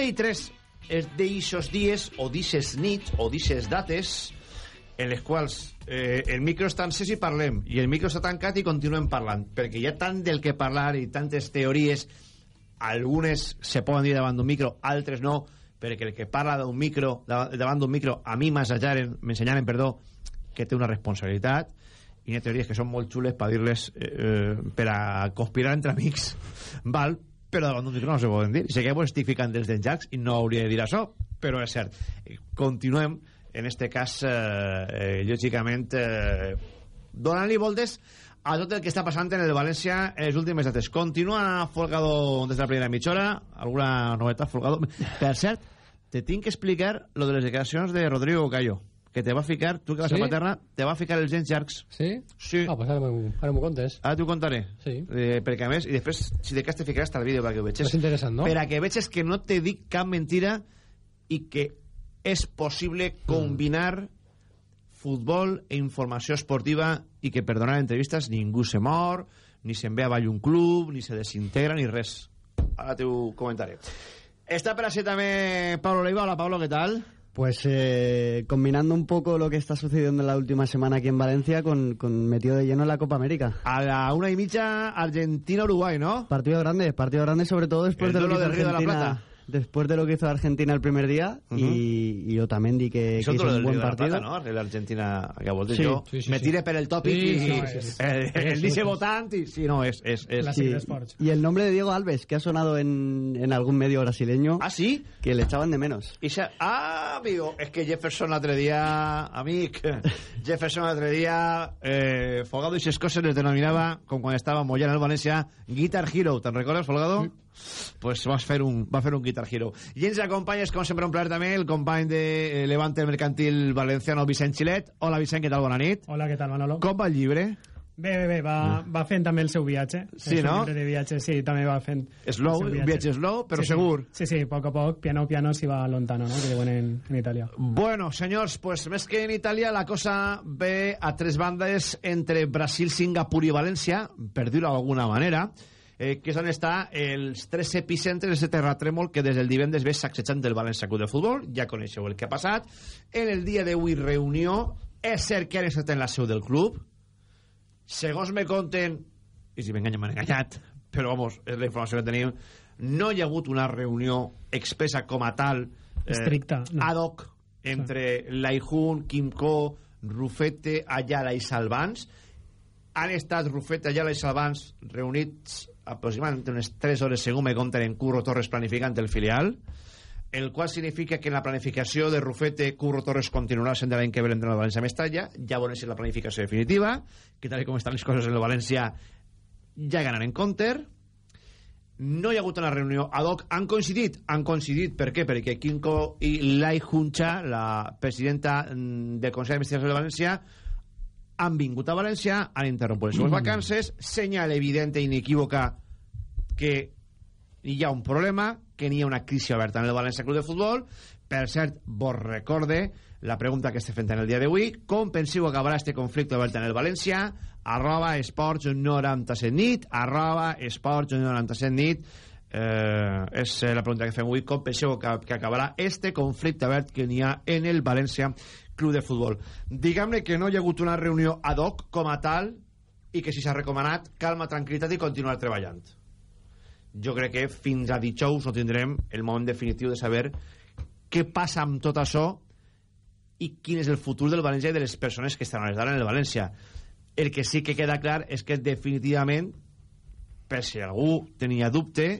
[SPEAKER 1] Dotze i tres és d'eixos dies o d'eixes nits o d'eixes dates en les quals eh, el micro està encès i parlem i el micro està tancat i continuem parlant perquè hi ha tant del que parlar i tantes teories algunes se poden dir davant d'un micro altres no perquè el que parla d'un micro davant d'un micro a mi m'ensenyaren perdó que té una responsabilitat i hi ha teories que són molt xules per dir-les eh, eh, per a conspirar entre amics val? Però davant d'un micro no se poden dir. Sé que ho estic ficant dels d'enjacs i no hauria de dir això, però és cert. Continuem, en este cas, eh, eh, lògicament, eh, donant-li voltes a tot el que està passant en el València en les últimes dates. Continua Folgado des de la primera mitja hora? Alguna novetat, Folgado? Per cert, te tinc que explicar lo de les declaracions de Rodrigo Cayo que te va ficar, tu que vas
[SPEAKER 5] ¿Sí?
[SPEAKER 1] a Paterna, te va ficar els gens llargs.
[SPEAKER 5] Sí?
[SPEAKER 1] Sí.
[SPEAKER 5] Ah, pues ara m'ho contes.
[SPEAKER 1] Ara t'ho contaré.
[SPEAKER 5] Sí.
[SPEAKER 1] Eh, perquè a més, i després, si de cas te ficaràs el vídeo perquè ho veig.
[SPEAKER 5] És interessant, no?
[SPEAKER 1] Per a que veig que no te dic cap mentira i que és possible combinar futbol e informació esportiva i que per donar entrevistes ningú se mor, ni se'n ve avall un club, ni se desintegra, ni res. Ara t'ho comentaré. Está per així també Pablo Leiva. Hola, Pablo, ¿qué tal?
[SPEAKER 7] Pues eh, combinando un poco lo que está sucediendo en la última semana aquí en Valencia con, con metido de lleno en la Copa América.
[SPEAKER 1] A la una y media Argentina-Uruguay, ¿no?
[SPEAKER 7] Partido grande, partido grande sobre todo después
[SPEAKER 1] El
[SPEAKER 7] de lo que
[SPEAKER 1] del Río de la Plata.
[SPEAKER 7] Después de lo que hizo Argentina el primer día
[SPEAKER 1] Ujú.
[SPEAKER 7] y, y Otamendi que,
[SPEAKER 1] Eso
[SPEAKER 7] que
[SPEAKER 1] es
[SPEAKER 7] hizo
[SPEAKER 1] lo
[SPEAKER 7] un
[SPEAKER 1] del
[SPEAKER 7] buen
[SPEAKER 1] Río de la
[SPEAKER 7] partido.
[SPEAKER 1] Plata, no? L'Argentina que ha voltat
[SPEAKER 7] Sí.
[SPEAKER 1] jo.
[SPEAKER 7] Sí, sí,
[SPEAKER 1] me
[SPEAKER 7] sí.
[SPEAKER 1] tire per el tòpic
[SPEAKER 7] Sí,
[SPEAKER 1] i...
[SPEAKER 7] sí,
[SPEAKER 1] i-
[SPEAKER 7] sí.
[SPEAKER 1] El, el
[SPEAKER 7] Eso,
[SPEAKER 1] dice
[SPEAKER 7] eso.
[SPEAKER 1] votant i... Sí, no, és... és, és
[SPEAKER 7] Sí, Y el nombre de Diego Alves, que ha sonado en, en algún medio brasileño.
[SPEAKER 1] ¿Ah, sí?
[SPEAKER 7] Que le echaban de menos.
[SPEAKER 1] I xa... Ah, amigo, és que Jefferson l'altre dia, amic, Jefferson l'altre dia, eh, Folgado i ses coses les denominava, com quan estava Moyano al València, Guitar Hero. Te'n recordes, Folgado? Pues vas fer un, va fer un Guitar Hero. I ens acompanyes, com sempre, un plaer també, el company de eh, Levante Mercantil Valenciano, Vicent Xilet. Hola, Vicent, què tal? Bona nit.
[SPEAKER 8] Hola, què tal, Manolo?
[SPEAKER 1] Com va el llibre?
[SPEAKER 8] Bé, bé, bé, va, va fent també el seu viatge.
[SPEAKER 1] Sí,
[SPEAKER 8] el
[SPEAKER 1] no?
[SPEAKER 8] de viatge, sí, també va fent...
[SPEAKER 1] Slow, un viatge slow, però
[SPEAKER 8] sí, sí.
[SPEAKER 1] segur.
[SPEAKER 8] Sí, sí, poc a poc, piano piano s'hi va lontano, no?, que diuen en, en Itàlia.
[SPEAKER 1] Bueno, senyors, pues més que en Itàlia, la cosa ve a tres bandes entre Brasil, Singapur i València, per dir-ho d'alguna manera, eh, que és on està els tres epicentres de terratrèmol que des del divendres ve sacsejant del València Club de Futbol. Ja coneixeu el que ha passat. En el dia d'avui, reunió. És cert que han estat en la seu del club. Segons me conten, i si m'enganyen m'han enganyat, però vamos, és la informació que tenim, no hi ha hagut una reunió expressa com a tal eh,
[SPEAKER 8] Estricta, no.
[SPEAKER 1] ad hoc entre Laihun, Kimco, Rufete, Ayala i Salvans. Han estat Rufete, Ayala i Salvans reunits aproximadament unes 3 hores, segons me conten, en Curro Torres planificant el filial, el qual significa que en la planificació de Rufete, Curro Torres continuarà sent de l'any que ve l'entrenador del València Mestalla, ja veurem si la planificació definitiva, que tal com estan les coses en el València ja ganen en counter, no hi ha hagut una reunió ad hoc. Han coincidit? Han coincidit. Per què? Perquè Quinco i Lai Juncha, la presidenta mm, del Consell d'Administració de València, han vingut a València, han interromput les seves vacances, senyal evident i inequívoca que hi ha un problema, que n'hi ha una crisi oberta en el València Club de Futbol. Per cert, vos recorde la pregunta que estem fent en el dia d'avui. Com penseu acabarà este conflicte obert en el València? Arroba esports 97 nit, arroba esports 97 nit. Eh, és eh, la pregunta que fem avui. Com penseu que, que acabarà este conflicte obert que n'hi ha en el València Club de Futbol? Diguem-ne que no hi ha hagut una reunió ad hoc com a tal i que si s'ha recomanat calma, tranquil·litat i continuar treballant jo crec que fins a dijous no tindrem el moment definitiu de saber què passa amb tot això i quin és el futur del València i de les persones que estan a les d'ara en el València. El que sí que queda clar és que definitivament, per si algú tenia dubte,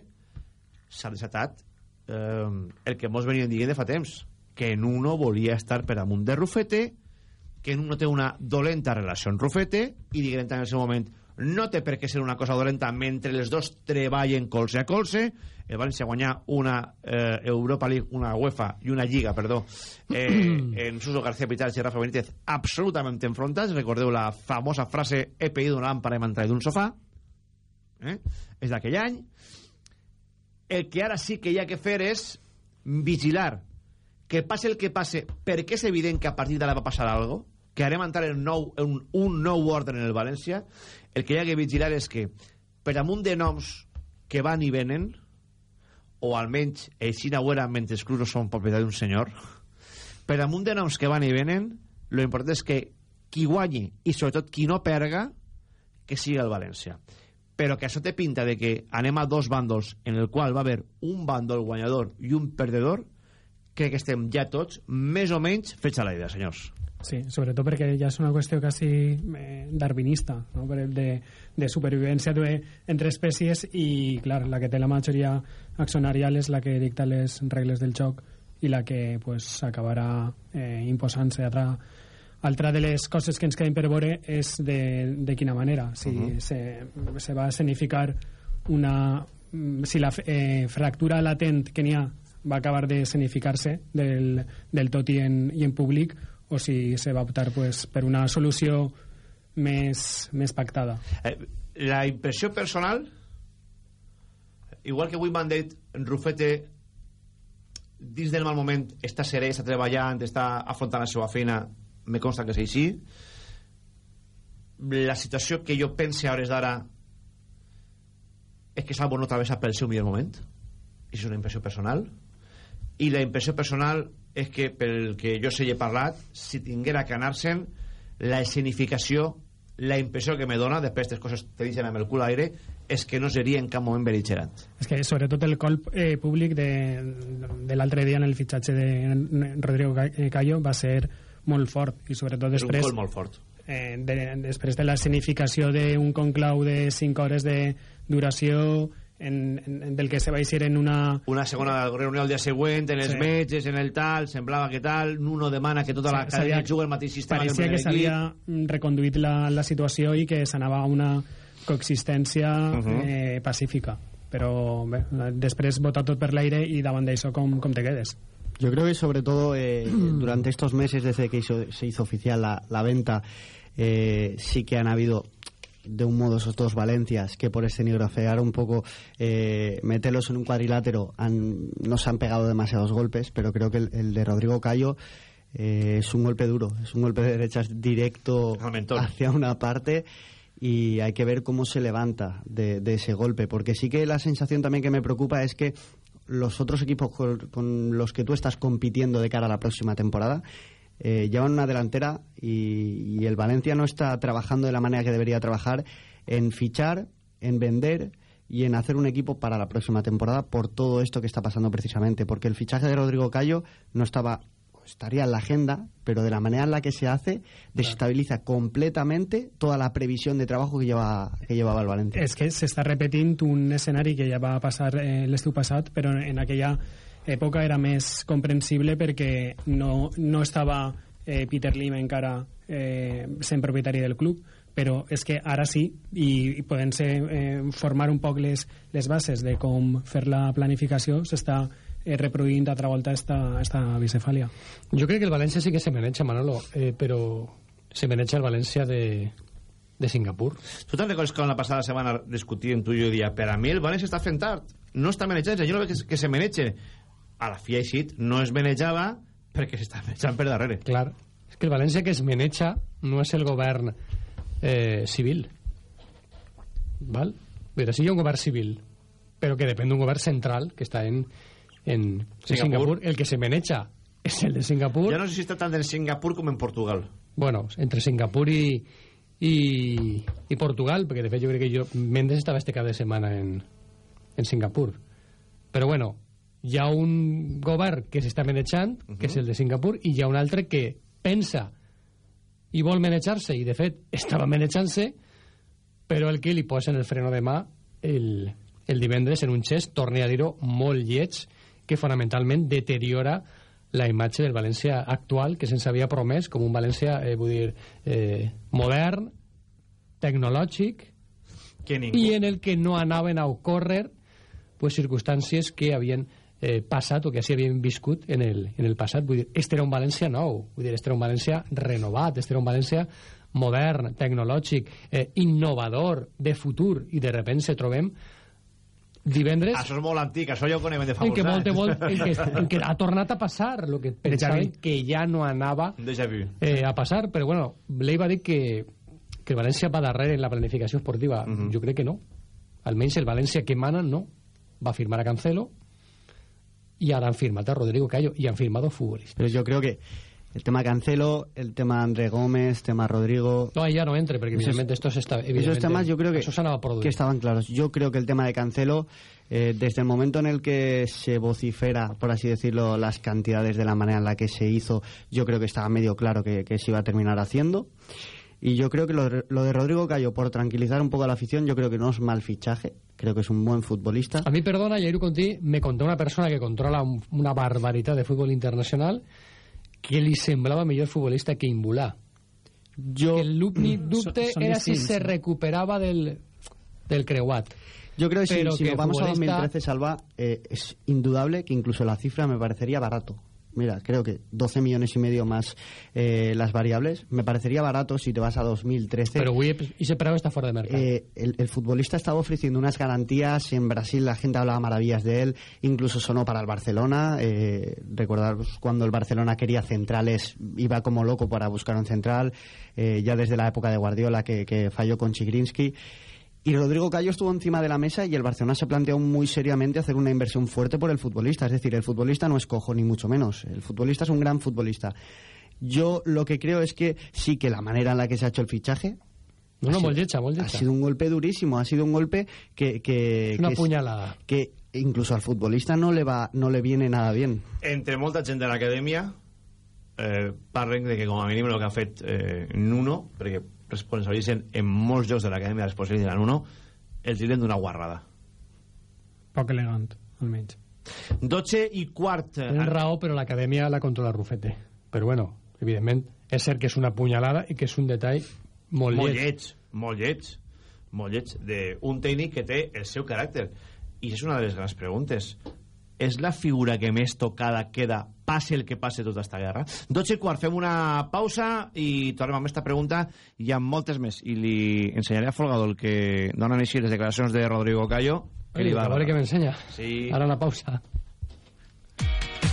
[SPEAKER 1] s'ha desatat eh, el que mos venien dient de fa temps, que en uno volia estar per amunt de Rufete, que en uno té una dolenta relació amb Rufete, i diguem en el seu moment no té per què ser una cosa dolenta mentre els dos treballen colze a colze el València guanyar una eh, Europa League, una UEFA i una Lliga, perdó eh, <clears throat> en Suso García Pitarch i Rafa Benítez absolutament enfrontats, recordeu la famosa frase he pedido una lámpara i m'han traído un sofà eh? és d'aquell any el que ara sí que hi ha que fer és vigilar que passe el que passe perquè és evident que a partir d'ara va passar algo? Que harem entrar en, nou, en un nou ordre en el València? El que hi ha que vigilar és que per amunt de noms que van i venen o almenys així ho era mentre els clubs no són propietat d'un senyor per amunt de noms que van i venen lo important és que qui guanyi i sobretot qui no perga que sigui el València. Però que això té pinta de que anem a dos bàndols en el qual va haver un bàndol guanyador i un perdedor crec que estem ja tots més o menys fets a la idea, senyors
[SPEAKER 8] Sí, sobretot perquè ja és una qüestió quasi eh, darwinista, no? De, de supervivència de, entre espècies i, clar, la que té la majoria accionarial és la que dicta les regles del joc i la que pues, acabarà eh, imposant-se. Altra, altra de les coses que ens queden per veure és de, de quina manera. Si uh -huh. se, se va escenificar una... Si la eh, fractura latent que n'hi ha va acabar de escenificar-se del, del tot i en, i en públic o si se va optar pues, per una solució més, més pactada.
[SPEAKER 1] Eh, la impressió personal, igual que avui m'han dit Rufete, dins del mal moment, està serè, està treballant, està afrontant la seva feina, me consta que és així. La situació que jo pense a hores d'ara és que Salvo no travessa pel seu millor moment. És una impressió personal. I la impressió personal és que, pel que jo sé he parlat, si tinguera que anar-se'n, la escenificació, la impressió que me dona, després de coses te deixen amb el cul a l'aire, és que no seria en cap moment Beritxerat.
[SPEAKER 8] És que sobretot el colp eh, públic de, de l'altre dia en el fitxatge de Rodrigo Callo va ser molt fort i sobretot després...
[SPEAKER 1] És un col molt fort.
[SPEAKER 8] Eh, de, després de la significació d'un conclau de 5 hores de duració en, en, del que se va a ir en una...
[SPEAKER 1] Una segona reunió el dia següent, en els sí. metges, en el tal, semblava que tal, uno demana que tota la sí, cadena juga el mateix sistema
[SPEAKER 8] Parecia que, que s'havia reconduït la, la situació i que s'anava a una coexistència uh -huh. eh, pacífica. Però bé, després votar tot per l'aire i davant d'això com, com te quedes?
[SPEAKER 7] Yo creo que sobre todo eh, <clears throat> durante estos meses desde que hizo, se hizo oficial la, la venta eh, sí que han habido de un modo esos dos Valencias que por escenografear un poco eh, meterlos en un cuadrilátero han, no se han pegado demasiados golpes pero creo que el, el de Rodrigo Cayo eh, es un golpe duro es un golpe de derechas directo hacia una parte y hay que ver cómo se levanta de, de, ese golpe porque sí que la sensación también que me preocupa es que los otros equipos con, con los que tú estás compitiendo de cara a la próxima temporada eh, llevan una delantera y, el Valencia no está trabajando de la manera que debería trabajar en fichar, en vender y en hacer un equipo para la próxima temporada por todo esto que está pasando precisamente, porque el fichaje de Rodrigo Cayo no estaba estaría en la agenda, pero de la manera en la que se hace desestabiliza completamente toda la previsión de trabajo que lleva que llevaba el Valencia.
[SPEAKER 8] Es que se está repitiendo un escenario que ya va a pasar eh, l'estiu passat, però en aquella època era més comprensible perquè no, no estava eh, Peter Lim encara eh, sent propietari del club però és que ara sí i, i podem ser, eh, formar un poc les, les bases de com fer la planificació s'està eh, reproduint altra volta esta, esta bicefàlia
[SPEAKER 5] Jo crec que el València sí que se maneja, Manolo eh, però se maneja el València de, de Singapur.
[SPEAKER 1] Tu te'n recordes que la passada setmana discutíem tu i jo dia, per a mi el València està fent tard, no està manejant, jo no veig que, que se maneja a la fi així no es menejava perquè s'està <laughs> menjant per darrere.
[SPEAKER 5] Clar, és que el València que es meneja no és el govern eh, civil. Val? Però sí hi ha un govern civil, però que depèn d'un govern central que està en, en Singapur. Singapur. El que se meneja és el de Singapur.
[SPEAKER 1] Ja no sé si està tant en Singapur com en Portugal.
[SPEAKER 5] Bueno, entre Singapur i, i, i Portugal, perquè de fet jo crec que jo, Mendes estava este cap de setmana en, en Singapur. Però bueno, hi ha un govern que s'està manejant, uh -huh. que és el de Singapur, i hi ha un altre que pensa i vol manejar-se, i de fet <laughs> estava manejant-se, però el que li posa en el freno de mà el, el divendres en un gest, torni a dir-ho, molt lleig, que fonamentalment deteriora la imatge del València actual, que se'ns havia promès com un València, eh, vull dir, eh, modern, tecnològic,
[SPEAKER 1] que ningú...
[SPEAKER 5] i en el que no anaven a ocórrer pues, circumstàncies que havien eh, passat o que s'hi havien viscut en el, en el passat. Vull dir, este era un València nou, vull dir, este era un València renovat, este era un València modern, tecnològic, eh, innovador, de futur, i de repente se trobem divendres...
[SPEAKER 1] Això és molt antic, això ja ho conem de fa
[SPEAKER 5] en que, molt, molt, en, que, en que ha tornat a passar el que pensaven que ja no anava eh, a passar, però bueno, Blei va dir que, que el València va darrere en la planificació esportiva. Uh -huh. Jo crec que no. Almenys el València que mana no. Va firmar a Cancelo, y ahora han firmado a Rodrigo Cayo y han firmado futbolistas.
[SPEAKER 7] Pero yo creo que el tema Cancelo, el tema André Gómez, tema Rodrigo...
[SPEAKER 5] No, ahí ya no entre, porque evidentemente esto se está...
[SPEAKER 7] Esos temas yo creo que, que estaban claros. Yo creo que el tema de Cancelo, eh, desde el momento en el que se vocifera, por así decirlo, las cantidades de la manera en la que se hizo, yo creo que estaba medio claro que, que se iba a terminar haciendo. Y yo creo que lo de, lo de Rodrigo Cayo, por tranquilizar un poco a la afición, yo creo que no es mal fichaje. Creo que es un buen futbolista.
[SPEAKER 5] A mí, perdona, Jairu Conti, me contó una persona que controla un, una barbaridad de fútbol internacional que li semblava millor futbolista que Imbulà.
[SPEAKER 7] Jo...
[SPEAKER 5] Que el Lupni <clears throat> dubte era si se recuperaba del, del creuat.
[SPEAKER 7] Yo creo que si, si nos vamos futbolista... a 2013, Salva, eh, es indudable que incluso la cifra me parecería barato mira, creo que 12 millones y medio más eh, las variables. Me parecería barato si te vas a 2013.
[SPEAKER 5] Pero y ese prado está fuera de mercado.
[SPEAKER 7] Eh, el, el, futbolista estaba ofreciendo unas garantías. En Brasil la gente hablaba maravillas de él. Incluso sonó para el Barcelona. Eh, recordar cuando el Barcelona quería centrales, iba como loco para buscar un central. Eh, ya desde la época de Guardiola que, que falló con Chigrinsky. Y Rodrigo Cayo estuvo encima de la mesa y el Barcelona se planteó muy seriamente hacer una inversión fuerte por el futbolista. Es decir, el futbolista no es cojo, ni mucho menos. El futbolista es un gran futbolista. Yo lo que creo es que sí que la manera en la que se ha hecho el fichaje
[SPEAKER 5] No,
[SPEAKER 7] Ha
[SPEAKER 5] no,
[SPEAKER 7] Ha sido un golpe durísimo, ha sido un golpe que... que
[SPEAKER 5] una
[SPEAKER 7] que es-
[SPEAKER 5] puñalada.
[SPEAKER 7] que incluso al futbolista no le va no le viene nada bien.
[SPEAKER 1] entre molta gent de l'acadèmia eh, parlen de que com a mínim el que ha fet eh, Nuno perquè responsabilitzen en molts jocs de l'acadèmia responsabilitzen a Nuno el tilden d'una guarrada
[SPEAKER 8] Poc elegant, almenys.
[SPEAKER 1] 12 i quart eh,
[SPEAKER 5] Tenen raó, però l'acadèmia la controla Rufete. Però bueno, evidentment, és cert que és una punyalada i que és un detall molt,
[SPEAKER 1] molt
[SPEAKER 5] lleig,
[SPEAKER 1] molt lleig molt lleig d'un tècnic que té el seu caràcter i és una de les grans preguntes és la figura que més tocada queda passe el que passe tota esta guerra 12 i quart, fem una pausa i tornem amb esta pregunta i amb moltes més i li ensenyaré a Folgado el que donen així les declaracions de Rodrigo Callo que
[SPEAKER 5] Oye,
[SPEAKER 1] li va
[SPEAKER 5] a veure què m'ensenya.
[SPEAKER 1] Sí.
[SPEAKER 5] Ara una pausa.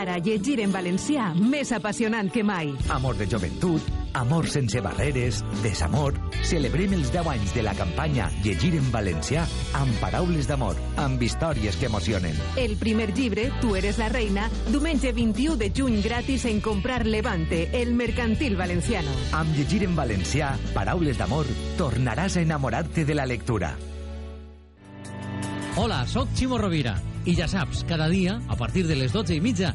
[SPEAKER 9] Ara, llegir en valencià, més apassionant que mai.
[SPEAKER 10] Amor de joventut, amor sense barreres, desamor... Celebrem els 10 anys de la campanya Llegir en valencià amb paraules d'amor, amb històries que emocionen.
[SPEAKER 9] El primer llibre, Tu eres la reina, diumenge 21 de juny gratis en comprar Levante, el mercantil valenciano.
[SPEAKER 10] Amb Llegir en valencià, paraules d'amor, tornaràs a enamorar-te de la lectura.
[SPEAKER 11] Hola, sóc Ximo Rovira. I ja saps, cada dia, a partir de les 12 i mitja,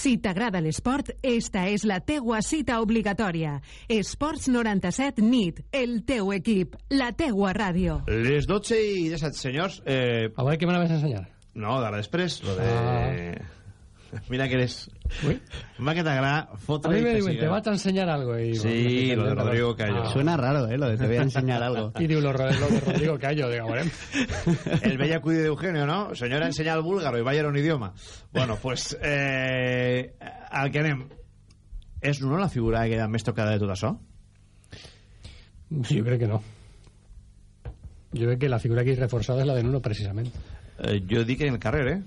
[SPEAKER 9] Si t'agrada l'esport, esta és la teua cita obligatòria. Esports 97 NIT, el teu equip, la teua ràdio.
[SPEAKER 1] les 12 i 17 senyors eh,
[SPEAKER 5] a veure què m'anaves a ensenyar
[SPEAKER 1] no, d'ara després lo de... mira que eres m'ha que t'agrada
[SPEAKER 5] A
[SPEAKER 1] fotre
[SPEAKER 5] mí
[SPEAKER 1] i
[SPEAKER 5] me diuen, te vas a enseñar algo. Y,
[SPEAKER 1] Sí, lo de Rodrigo Callo.
[SPEAKER 7] Suena raro, ¿eh? Lo de te voy a enseñar algo. <laughs>
[SPEAKER 5] Y digo, lo, lo de Rodrigo Callo, digo, bueno. <laughs>
[SPEAKER 1] El bella acudí de Eugenio, ¿no? Señora, enseña el búlgaro i vaya un idioma. Bueno, pues, eh, al que anem. És Nuno la figura que més tocada de tot això?
[SPEAKER 5] Sí, yo creo que no. Yo creo que la figura que es reforzada es la de Nuno, precisamente.
[SPEAKER 1] Eh, jo dic en el carrer, eh?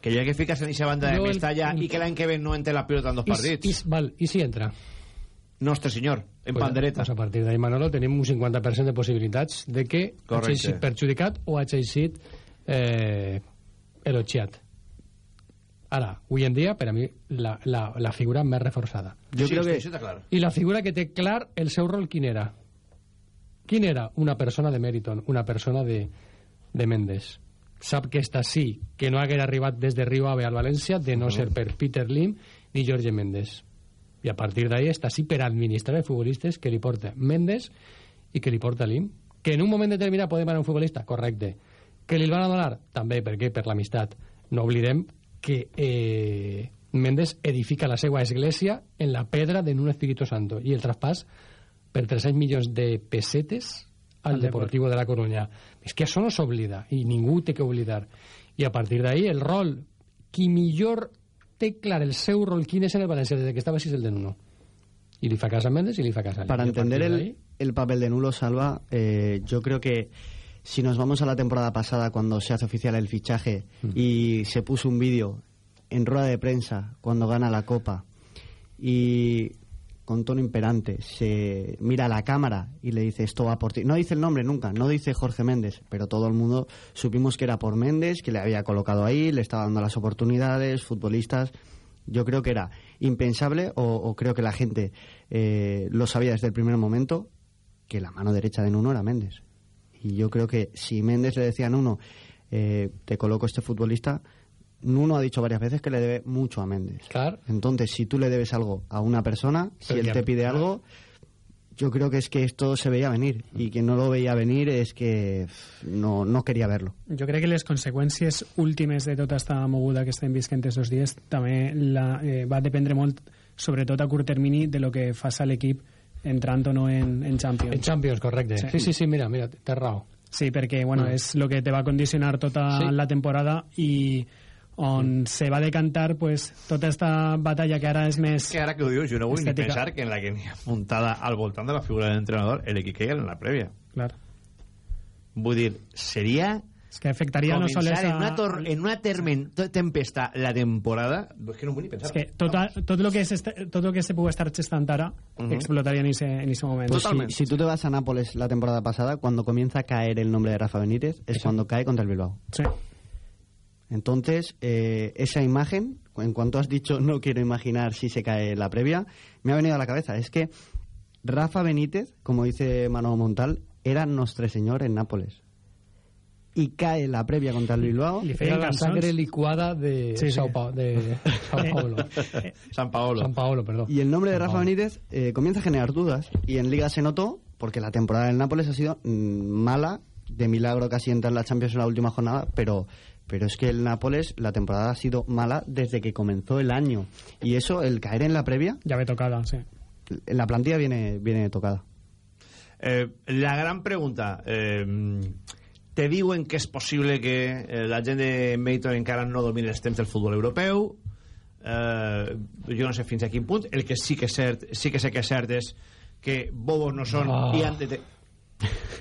[SPEAKER 1] Que ja que fiques en aquesta banda de
[SPEAKER 5] Jo el-
[SPEAKER 1] Mestalla i que l'any que ve no entre la pilota en dos
[SPEAKER 5] I,
[SPEAKER 1] partits.
[SPEAKER 5] i, val, I si entra?
[SPEAKER 1] Nostre senyor, en
[SPEAKER 5] Pues,
[SPEAKER 1] pandereta.
[SPEAKER 5] Pues a partir d'ahí, Manolo, tenim un 50% de possibilitats de que
[SPEAKER 1] Correcte.
[SPEAKER 5] hagi sigut perjudicat o hagi sigut eh, elogiat. Ara, avui en dia, per a mi, la, la, la figura més reforçada.
[SPEAKER 1] Jo crec que... Està clar.
[SPEAKER 5] I la figura que té clar el seu rol quin era? Quin era? Una persona de Meriton, una persona de, de Mendes. Sap que està sí, que no haguera arribat des de Rio Ave al València de no ser per Peter Lim ni Jorge Mendes. I a partir d'ahí està sí per administrar els futbolistes que li porta Mendes i que li porta Lim. Que en un moment determinat podem anar un futbolista, correcte. Que li van a donar? També, perquè per l'amistat. No oblidem que eh, Mendes edifica la seva església en la pedra de un Espíritu Santo i el traspàs per 300 milions de pessetes al Deportivo de la Coruña. És que això no s'oblida i ningú té que oblidar. I a partir d'ahí el rol qui millor té clar el seu rol quin és en el València des que estava així és el de Nuno. I li fa casa a Mendes i li fa casa a.
[SPEAKER 7] Para entender el, el papel de Nulo Salva, eh, yo creo que si nos vamos a la temporada pasada cuando se hace oficial el fichaje y se puso un vídeo en rueda de prensa cuando gana la Copa y con tono imperante se mira a la cámara y le dice esto va por ti. No dice el nombre nunca, no dice Jorge Méndez, pero todo el mundo supimos que era por Méndez, que le había colocado ahí, le estaba dando las oportunidades, futbolistas. Yo creo que era impensable o, creo que la gente eh, lo sabía desde el primer momento que la mano derecha de Nuno era Méndez. Y yo creo que si Méndez le decía a Nuno, eh, te coloco este futbolista, Nuno ha dicho varias veces que le debe mucho a Méndez.
[SPEAKER 5] Claro.
[SPEAKER 7] Entonces, si tú le debes algo a una persona, si
[SPEAKER 5] Pero
[SPEAKER 7] él
[SPEAKER 5] ya-
[SPEAKER 7] te pide
[SPEAKER 5] claro.
[SPEAKER 7] algo, yo creo que es que esto se veía venir y quien no lo veía venir es que no, no quería verlo.
[SPEAKER 8] Jo crec que les conseqüències últimes de tota esta moguda que estem visquent aquests dies també la, eh, va dependre molt, sobretot a curt termini, de lo que faça l'equip entrant o no en, en Champions.
[SPEAKER 5] En Champions, correcte. Sí, sí, sí, mira, mira, té raó.
[SPEAKER 8] Sí, perquè bueno,
[SPEAKER 5] Mm.
[SPEAKER 8] és el que te va condicionar tota
[SPEAKER 5] Sí.
[SPEAKER 8] la temporada i on se va decantar pues, tota esta batalla que ara és més...
[SPEAKER 1] Que ara que ho dius, jo no vull ni
[SPEAKER 8] estètica.
[SPEAKER 1] pensar que en la que n'hi ha muntada al voltant de la figura de l'entrenador el equip que en la prèvia.
[SPEAKER 8] Clar.
[SPEAKER 1] Vull dir, seria
[SPEAKER 8] És que afectaria no
[SPEAKER 1] començar
[SPEAKER 8] sols
[SPEAKER 1] en
[SPEAKER 8] a...
[SPEAKER 1] una, tor en una termen tempesta la temporada... És que no vull ni pensar.
[SPEAKER 8] És que tota, tot lo que, s'esta- tot lo que se pugui estar gestant ara
[SPEAKER 7] Ujú.
[SPEAKER 8] explotaria en ese, en ese moment.
[SPEAKER 7] Pues si, si tú te vas a Nápoles la temporada pasada, cuando comienza a caer el nombre de Rafa Benítez, es cuando cae contra el Bilbao.
[SPEAKER 8] Sí.
[SPEAKER 7] Entonces, eh, esa imagen, en cuanto has dicho <laughs> no quiero imaginar si se cae la previa, me ha venido a la cabeza. Es que Rafa Benítez, como dice Manolo Montal, era nuestro señor en Nápoles. Y cae la previa contra el Bilbao.
[SPEAKER 5] Era la sangre licuada de
[SPEAKER 7] Sí, sí.
[SPEAKER 5] Sao, Pa- de <laughs> Sao Paulo.
[SPEAKER 1] San Paolo.
[SPEAKER 5] San Paolo, perdón.
[SPEAKER 7] Y el nombre de Rafa
[SPEAKER 5] Paolo.
[SPEAKER 7] Benítez eh, comienza a generar dudas. Y en Liga se notó, porque la temporada del Nápoles ha sido mm, mala, de milagro casi entra en la Champions en la última jornada, pero, pero es que el Nápoles, la temporada ha sido mala desde que comenzó el año. Y eso, el caer en la previa,
[SPEAKER 8] Ja ve tocada, sí.
[SPEAKER 7] la plantilla viene, viene tocada.
[SPEAKER 1] Eh, la gran pregunta... Eh, te diuen que és possible que eh, la gent de Meriton encara no domini els temps del futbol europeu eh, jo no sé fins a quin punt el que sí que és cert, sí que sé que és cert és que bobos no són
[SPEAKER 5] Ah.
[SPEAKER 1] i han de...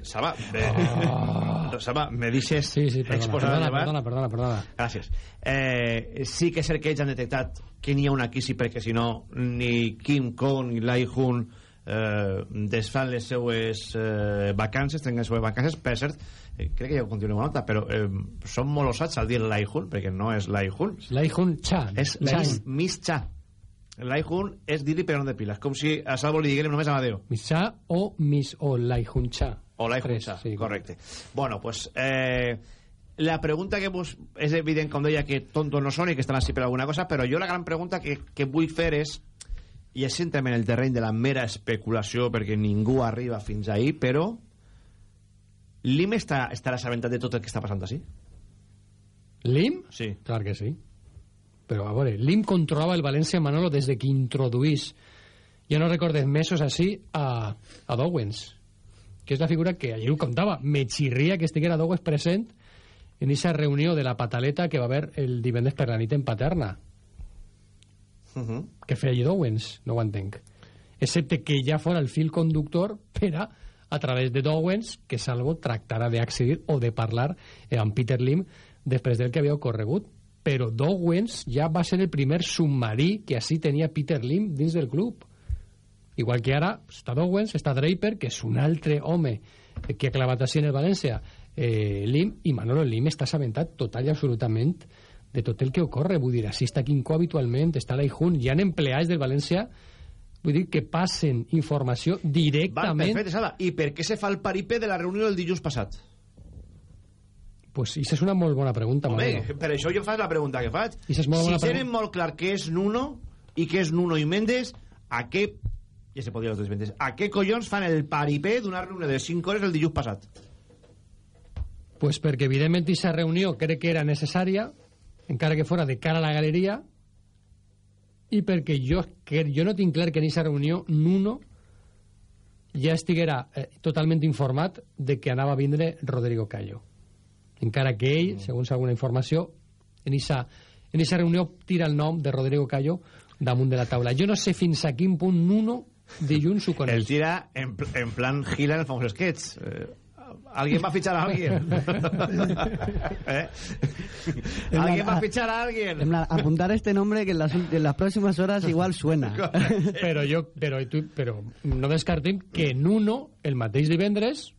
[SPEAKER 1] Saba, me, Saba, me deixes
[SPEAKER 5] Sí, sí, perdona, perdona,
[SPEAKER 1] debat?
[SPEAKER 5] perdona, perdona, perdona.
[SPEAKER 1] Gràcies. Eh, sí que és cert que ells han detectat que n'hi ha una crisi perquè si no ni Kim Kong ni Lai Hun eh, desfan les seues eh, vacances, tenen les seues vacances, per cert, eh, crec que ja ho continuem una nota, però eh, són molt osats al dir Lai Hun, perquè no és Lai Hun.
[SPEAKER 5] Lai Hun Cha.
[SPEAKER 1] És Miss Cha. Lai Hun és dir-li però no de pila. És com si a Salvo li diguem només Amadeo.
[SPEAKER 5] Miss Cha o Miss o Lai Hun Cha.
[SPEAKER 1] O Lai
[SPEAKER 5] Tres,
[SPEAKER 1] Huncha,
[SPEAKER 5] sí.
[SPEAKER 1] correcte. Bueno, pues eh, la pregunta que vos... És evident, com deia, que tontos no són i que estan així per alguna cosa, però jo la gran pregunta que, que vull fer és i és en el terreny de la mera especulació perquè ningú arriba fins ahí, però l'IM està, estarà assabentat de tot el que està passant així?
[SPEAKER 5] Lim?
[SPEAKER 1] Sí.
[SPEAKER 5] Clar que sí. Però, a veure, Lim controlava el València Manolo des de que introduís, ja no recordes mesos així, a, a Dowens, que és la figura que ahir ho contava. Me xirria que estiguera Dowens present en aquesta reunió de la pataleta que va haver el divendres per la nit en Paterna.
[SPEAKER 1] Uh -huh.
[SPEAKER 5] que feia allí Dowens, no ho entenc. Excepte que ja fora el fil conductor per a, a través de Dowens, que Salvo tractarà d'accedir o de parlar eh, amb Peter Lim després del que havia ocorregut. Però Dowens ja va ser el primer submarí que així tenia Peter Lim dins del club. Igual que ara està Dowens, està Draper, que és un altre home que ha clavat així en el València, eh, Lim, i Manolo Lim està assabentat total i absolutament de tot el que ocorre. Vull dir, així està Quincó habitualment, està l'Aijun, hi ha empleats del València vull dir que passen informació
[SPEAKER 1] Val,
[SPEAKER 5] directament
[SPEAKER 1] perfecte, Sala. I per què se fa el paripé de la reunió del dilluns passat?
[SPEAKER 5] Pues és una molt bona pregunta
[SPEAKER 1] Home,
[SPEAKER 5] Manolo.
[SPEAKER 1] per això jo faig la pregunta que faig.
[SPEAKER 5] És molt
[SPEAKER 1] si tenen
[SPEAKER 5] pregunta.
[SPEAKER 1] molt clar què és Nuno i què és Nuno i Mendes, a què... Ja se podria los desmentes. A què collons fan el paripé d'una reunió de 5 hores el dilluns passat?
[SPEAKER 5] Pues perquè evidentment aquesta reunió crec que era necessària encara que fora de cara a la galeria i perquè jo, que, jo no tinc clar que en aquesta reunió Nuno ja estiguera eh, totalment informat de que anava a vindre Rodrigo Callo encara que ell, segons alguna informació en aquesta en esa reunió tira el nom de Rodrigo Callo damunt de la taula. Jo no sé fins a quin punt Nuno dilluns ho <laughs> coneix.
[SPEAKER 1] El tira en, pl- en plan gira en el famoso sketch. Eh, ¿Alguien va a fichar a alguien? <laughs> <laughs> ¿Eh? ¿Alguien va a fichar a alguien?
[SPEAKER 7] En plan, apuntar este nombre que en las, en las próximas horas igual suena.
[SPEAKER 5] però jo però, tu, però no descartem que Nuno el mateix divendres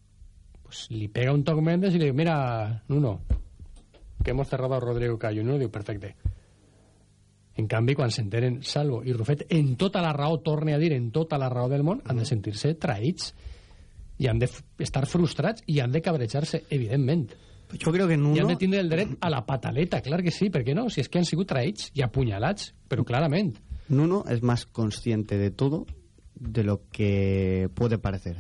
[SPEAKER 5] pues, li pega un toc Mendes i li diu mira Nuno que hemos cerrado a Rodrigo Cayo Nuno diu perfecte en canvi quan s'enteren Salvo i Rufet en tota la raó, torne a dir en tota la raó del món, han de sentir-se traïts i han de f- estar frustrats i han de cabrejar-se, evidentment
[SPEAKER 7] Yo creo que Nuno...
[SPEAKER 5] i han de tindre el dret a la pataleta, clar que sí, per què no? Si és que han sigut traïts i apunyalats, però clarament
[SPEAKER 7] Nuno es más consciente de todo de lo que puede parecer.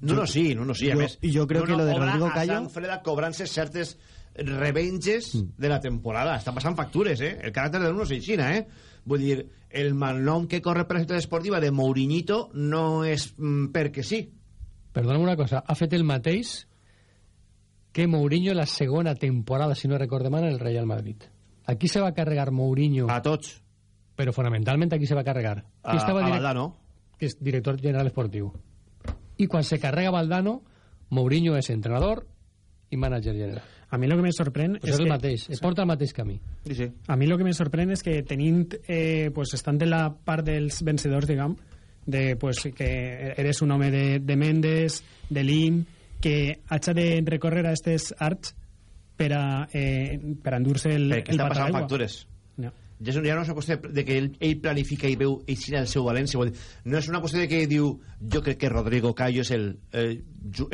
[SPEAKER 1] No, no, sí, no, no, sí, a
[SPEAKER 7] Jo-
[SPEAKER 1] més.
[SPEAKER 7] i jo crec
[SPEAKER 1] no,
[SPEAKER 7] que
[SPEAKER 1] no,
[SPEAKER 7] lo de Rodrigo Callo-
[SPEAKER 1] sang freda cobrant-se certes revenges de la temporada. Està passant factures, eh? El caràcter de l'uno s'eixina, eh? Vull dir, el malnom que corre per la ciutat esportiva de Mourinhito no és mm, perquè sí.
[SPEAKER 5] Perdona'm una cosa, ha fet el mateix que Mourinho la segona temporada, si no recordo mal, en el Real Madrid. Aquí se va a carregar Mourinho...
[SPEAKER 1] A tots.
[SPEAKER 5] Però fonamentalment aquí se va a carregar.
[SPEAKER 1] A,
[SPEAKER 5] estava
[SPEAKER 1] a
[SPEAKER 5] direct-
[SPEAKER 1] Valdano.
[SPEAKER 5] que és director general esportiu. I quan se carrega Valdano, Mourinho és entrenador i manager general.
[SPEAKER 8] A mi el que me sorprèn
[SPEAKER 5] Pues és
[SPEAKER 8] és
[SPEAKER 5] el
[SPEAKER 8] que...
[SPEAKER 5] mateix, es porta el mateix camí.
[SPEAKER 1] Sí, sí.
[SPEAKER 8] A mi el que me sorprèn és que tenint, eh, pues, estant en la part dels vencedors, diguem, de, pues, que eres un home de, de Mendes, de Lim, que haig de recórrer a aquestes arts per a, eh, per a endur-se el,
[SPEAKER 1] Perquè
[SPEAKER 8] el
[SPEAKER 1] està passant factures. Ja, és, ja no és una qüestió de que ell, ell planifica i veu eixir el seu València. Dir, no és una qüestió de que diu jo crec que Rodrigo Callo és el, el,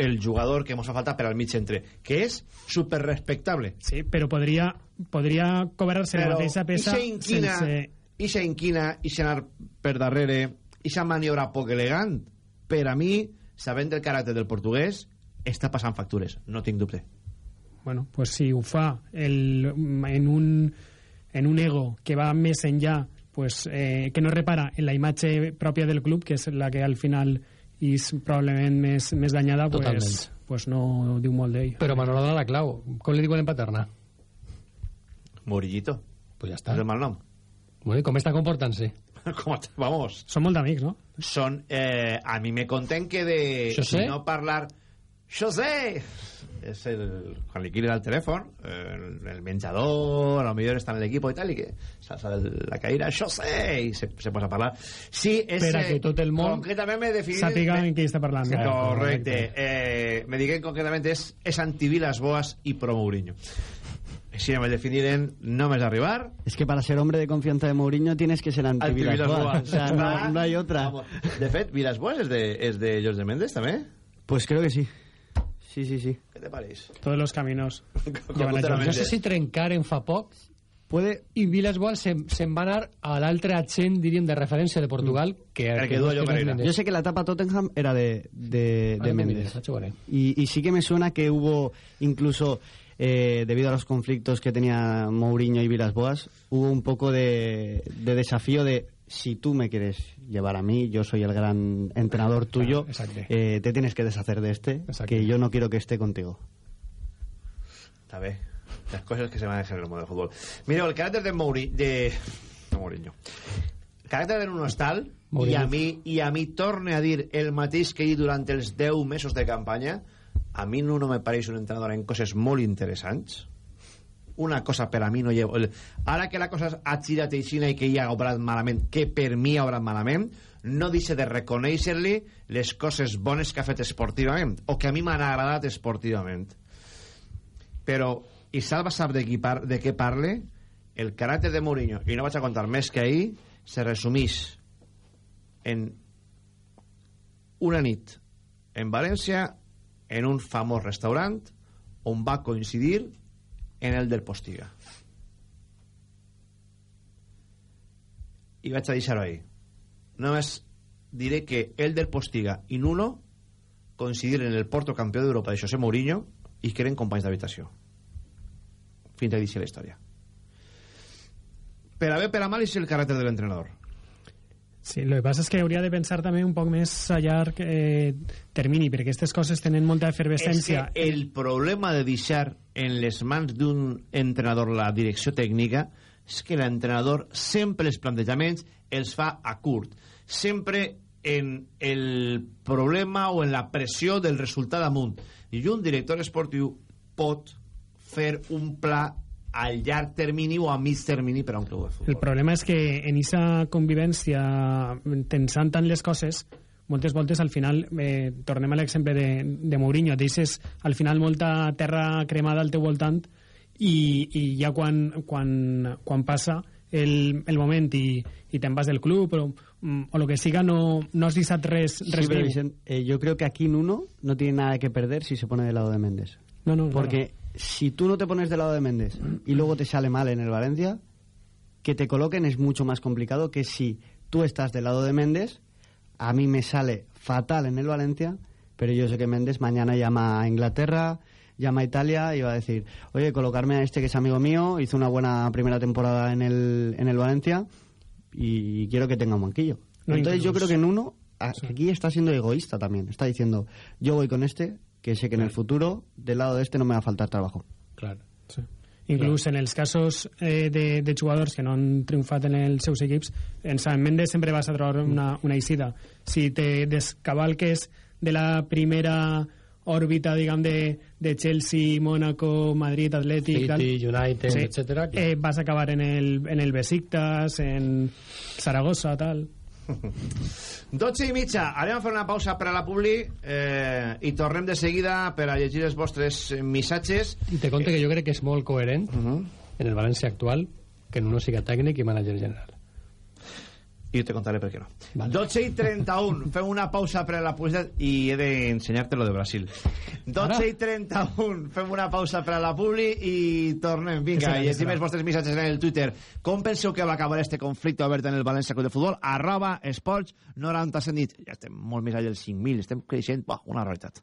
[SPEAKER 1] el jugador que ens fa falta per al mig centre, que és super respectable.
[SPEAKER 8] Sí, però podria, podria cobrar-se la mateixa pesa
[SPEAKER 1] ixa inquina,
[SPEAKER 8] sense...
[SPEAKER 1] ixa inquina, ixa anar per darrere, ixa maniobra poc elegant, per a mi, sabent el caràcter del portuguès, està passant factures, no tinc dubte.
[SPEAKER 8] bueno, pues si ho fa el, en, un, en un ego que va més enllà pues, eh, que no repara en la imatge pròpia del club que és la que al final és probablement més, més danyada pues,
[SPEAKER 5] Totalment.
[SPEAKER 8] pues no diu molt d'ell
[SPEAKER 5] Però Manolo dona la clau. Com li diuen en Paterna?
[SPEAKER 1] Morillito.
[SPEAKER 5] Pues ja està.
[SPEAKER 1] És el mal nom.
[SPEAKER 5] Bueno, I com està comportant-se? <laughs>
[SPEAKER 1] Com, vamos.
[SPEAKER 8] són molt d'amics, no?
[SPEAKER 1] Són, eh, a mi me conten que de
[SPEAKER 5] José?
[SPEAKER 1] no parlar José és el, quan li crida al telèfon el, el menjador a lo millor està en l'equip i tal i que s'alça de la caïra José i se, se posa a parlar sí, és,
[SPEAKER 8] Per a que tot el món
[SPEAKER 1] concretament me definit
[SPEAKER 8] sàpiga
[SPEAKER 1] me-
[SPEAKER 8] en qui està parlant
[SPEAKER 1] Sí,
[SPEAKER 8] no?
[SPEAKER 1] correcte eh, me digué concretament és, és antivilas boas i pro Mourinho així me definiren només arribar
[SPEAKER 7] Es que para ser hombre de confianza de Mourinho tienes que ser anti
[SPEAKER 1] Antivilas
[SPEAKER 7] Vilas
[SPEAKER 1] Boas.
[SPEAKER 7] O sea, no, no hay <laughs> otra.
[SPEAKER 1] Vamos. De fet, Vilas Boas és de, és de Jorge Méndez, també?
[SPEAKER 7] Pues creo que sí. Sí, sí, sí.
[SPEAKER 1] Què te pareix?
[SPEAKER 8] todos los caminos <laughs> llevan a.
[SPEAKER 5] No sé si trencaren fa poc
[SPEAKER 7] Puede...
[SPEAKER 5] i Vilas Boas se'n se va anar a l'altre accent, diríem, de referència de Portugal, que,
[SPEAKER 1] El que.
[SPEAKER 5] Mendes.
[SPEAKER 7] Yo sé que la etapa Tottenham era de, de,
[SPEAKER 5] Ah,
[SPEAKER 7] de
[SPEAKER 5] de
[SPEAKER 7] Méndez. Y, y sí que me suena que hubo, incluso eh, debido a los conflictos que tenía Mourinho y Vilas Boas, hubo un poco de, de desafío de si tú me quieres llevar a mí, yo soy el gran entrenador tuyo,
[SPEAKER 5] exacto.
[SPEAKER 7] eh, te tienes que deshacer de este,
[SPEAKER 5] Exacto.
[SPEAKER 7] que yo no quiero que esté contigo.
[SPEAKER 1] Està bé. Les coses que se manejan en el món del futbol. Mireu, el caràcter de Mourinho... De... No, Mourinho. El caràcter de Nuno Estal, i
[SPEAKER 5] Mourinho.
[SPEAKER 1] a, mi, i a mi torne a dir el mateix que he dit durant els 10 mesos de campanya, a mi Nuno me pareix un entrenador en coses molt interessants. Una cosa per a mi no llevo... Ara que la cosa ha girat aixina i que hi ha obrat malament, que per mi ha obrat malament, no deixa de reconèixer-li les coses bones que ha fet esportivament, o que a mi m'han agradat esportivament. Però i Salva sap de, qui par de què parle? El caràcter de Mourinho i no vaig a contar més que ahir se resumís en una nit en València en un famós restaurant on va coincidir en el del Postiga i vaig a deixar-ho ahí. Només diré que el del Postiga i Nuno coincidiren en el Porto campió d'Europa de José Mourinho i que eren companys d'habitació. Fins a dir la història. Per a bé per a mal és el caràcter de l'entrenador.
[SPEAKER 8] Sí, lo que passa és que hauria de pensar també un poc més a llarg eh, termini, perquè aquestes coses tenen molta
[SPEAKER 1] és
[SPEAKER 8] efervescència.
[SPEAKER 1] que el problema de deixar en les mans d'un entrenador la direcció tècnica és que l'entrenador sempre els plantejaments els fa a curt. Sempre en el problema o en la pressió del resultat amunt i un director esportiu pot fer un pla a llarg termini o a mig termini per a un club de futbol.
[SPEAKER 8] El problema és que en aquesta convivència tensant tant les coses moltes voltes al final eh, tornem a l'exemple de, de Mourinho deixes al final molta terra cremada al teu voltant i, i ja quan, quan, quan passa el, el moment i, i te'n vas del club o, o lo que siga no, no has deixat res,
[SPEAKER 7] Sí,
[SPEAKER 8] res
[SPEAKER 7] pero
[SPEAKER 8] viu.
[SPEAKER 7] Vicent, eh, yo creo que aquí Nuno no tiene nada que perder si se pone del lado de Méndez.
[SPEAKER 8] No, no,
[SPEAKER 7] Porque si tú no te pones del lado de Méndez y luego te sale mal en el Valencia, que te coloquen es mucho más complicado que si tú estás del lado de Méndez, a mí me sale fatal en el Valencia, pero yo sé que Méndez mañana llama a Inglaterra, llama a Italia y va a decir, oye, colocarme a este que es amigo mío, hizo una buena primera temporada en el, en el Valencia y quiero que tenga un banquillo.
[SPEAKER 8] No,
[SPEAKER 7] Entonces yo creo que en uno, aquí está siendo egoísta también. Está diciendo, yo voy con este, que sé que en el futuro, del lado de este no me va a faltar trabajo.
[SPEAKER 5] Claro.
[SPEAKER 8] Sí. Inclús en els casos eh, de, de jugadors que no han triomfat en els seus equips, en Sam Mendes sempre vas a trobar una, una eixida. Si te descavalques de la primera òrbita, diguem, de, de Chelsea, Mónaco, Madrid, Atlètic...
[SPEAKER 5] City, United, etcétera, clar.
[SPEAKER 8] Eh, vas a acabar en el, en el Besiktas, en Zaragoza, tal... <laughs>
[SPEAKER 1] 12 i mitja, anem a fer una pausa per a la publi eh, i tornem de seguida per a llegir els vostres missatges.
[SPEAKER 5] I te conte que jo crec que és molt coherent en el València actual que en uno siga tècnic i manager general.
[SPEAKER 1] I te contaré per què no. Vale. 12 i 31, fem una pausa per a la publicitat i he d'ensenyar-te lo de Brasil. 12 i 31, fem una pausa per a la publi i tornem. Vinga, i
[SPEAKER 8] serà.
[SPEAKER 1] els vostres missatges en el Twitter. Com penseu que va acabar este conflicte obert en el València Club de Futbol? Arroba esports 97 nit. Ja estem molt més allà dels 5.000, estem creixent, bah, una realitat.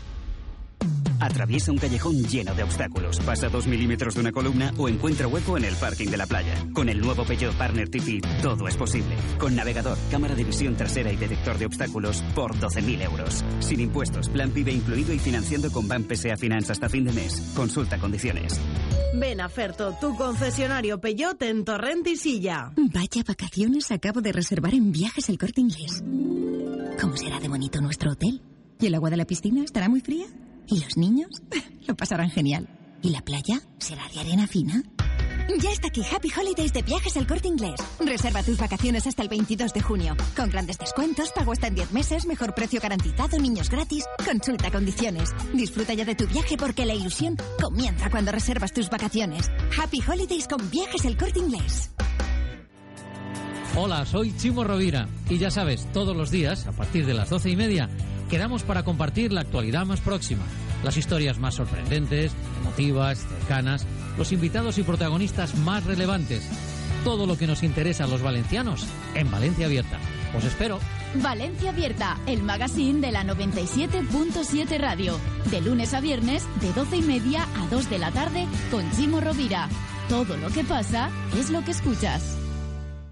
[SPEAKER 12] Atraviesa un callejón lleno de obstáculos, pasa dos milímetros de una columna o encuentra hueco en el parking de la playa. Con el nuevo Peugeot Partner TT, todo es posible. Con navegador, cámara de visión trasera y detector de obstáculos por 12.000 euros. Sin impuestos, plan PIB incluido y financiando con Ban PSA Finance hasta fin de mes. Consulta condiciones.
[SPEAKER 13] Ven a Ferto, tu concesionario Peyote en Torrent y Silla.
[SPEAKER 4] Vaya vacaciones acabo de reservar en Viajes El Corte Inglés. ¿Cómo será de bonito nuestro hotel? ¿Y el agua de la piscina estará muy fría? ¿Y los niños? <laughs> Lo pasarán genial. ¿Y la playa? ¿Será de arena fina? Ya está aquí Happy Holidays de Viajes El Corte Inglés. Reserva tus vacaciones hasta el 22 de junio. Con grandes descuentos, pago hasta en 10 meses, mejor precio garantizado, niños gratis. Consulta condiciones. Disfruta ya de tu viaje porque la ilusión comienza cuando reservas tus vacaciones. Happy Holidays con Viajes El Corte Inglés.
[SPEAKER 11] Hola, soy Chimo Rovira y ya sabes, todos los días, a partir de las doce y media, quedamos para compartir la actualidad más próxima, las historias más sorprendentes, emotivas, cercanas, los invitados y protagonistas más relevantes, todo lo que nos interesa a los valencianos en Valencia Abierta. Os espero.
[SPEAKER 14] Valencia Abierta, el magazine de la 97.7 Radio. De lunes a viernes, de 12 y media a 2 de la tarde, con Chimo Rovira. Todo lo que pasa es lo que escuchas.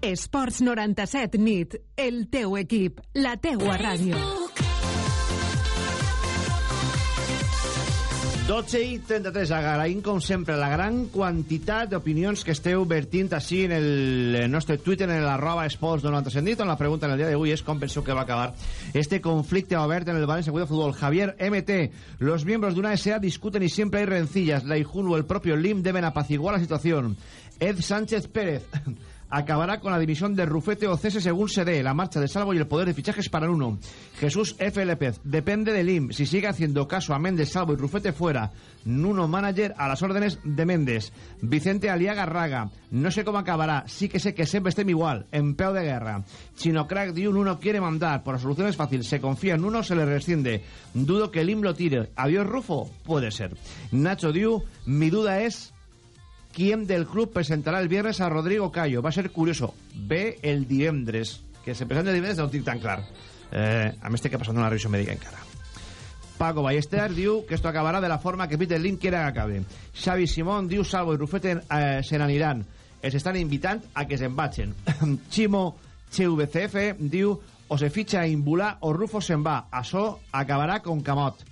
[SPEAKER 9] Esports 97 nit, el teu equip, la teua ràdio.
[SPEAKER 1] 12 i 33, agraïm com sempre la gran quantitat d'opinions que esteu vertint així en el nostre Twitter, en l'arroba esports 97 nit, on la pregunta en el dia d'avui és com penseu que va acabar este conflicte obert en el Valencia Club de Fútbol. Javier MT, los miembros de una SA discuten y siempre hay rencillas. La IJUN o el propio LIM deben apaciguar la situación. Ed Sánchez Pérez acabará con la dimisión de Rufete o cese según se dé la marcha de Salvo y el poder de fichajes para el uno. Jesús F. López, depende del IM. Si sigue haciendo caso a Méndez, Salvo y Rufete fuera, Nuno Manager a las órdenes de Méndez. Vicente Aliaga Raga, no sé cómo acabará, sí que sé que siempre estem igual, en peu de guerra. Chino Crack Diu, Nuno quiere mandar, por la solución es fácil, se confía en Nuno, se le rescinde. Dudo que el IM lo tire. Adiós Rufo, puede ser. Nacho Diu, mi duda es quién del club presentará el viernes a Rodrigo Cayo. Va a ser curioso. Ve el divendres. Que se presenta el divendres no ho tan clar. Eh, a més, té que passar una revisió mèdica encara. Paco Ballester diu que esto acabará de la forma que Peter Lim quiera que acabe. Xavi Simón diu Salvo i Rufete eh, se n'aniran. Els estan invitant a que vagin. <coughs> Chimo CVCF diu o se ficha a Imbulà o Rufo se'n va. Això acabará con Camot.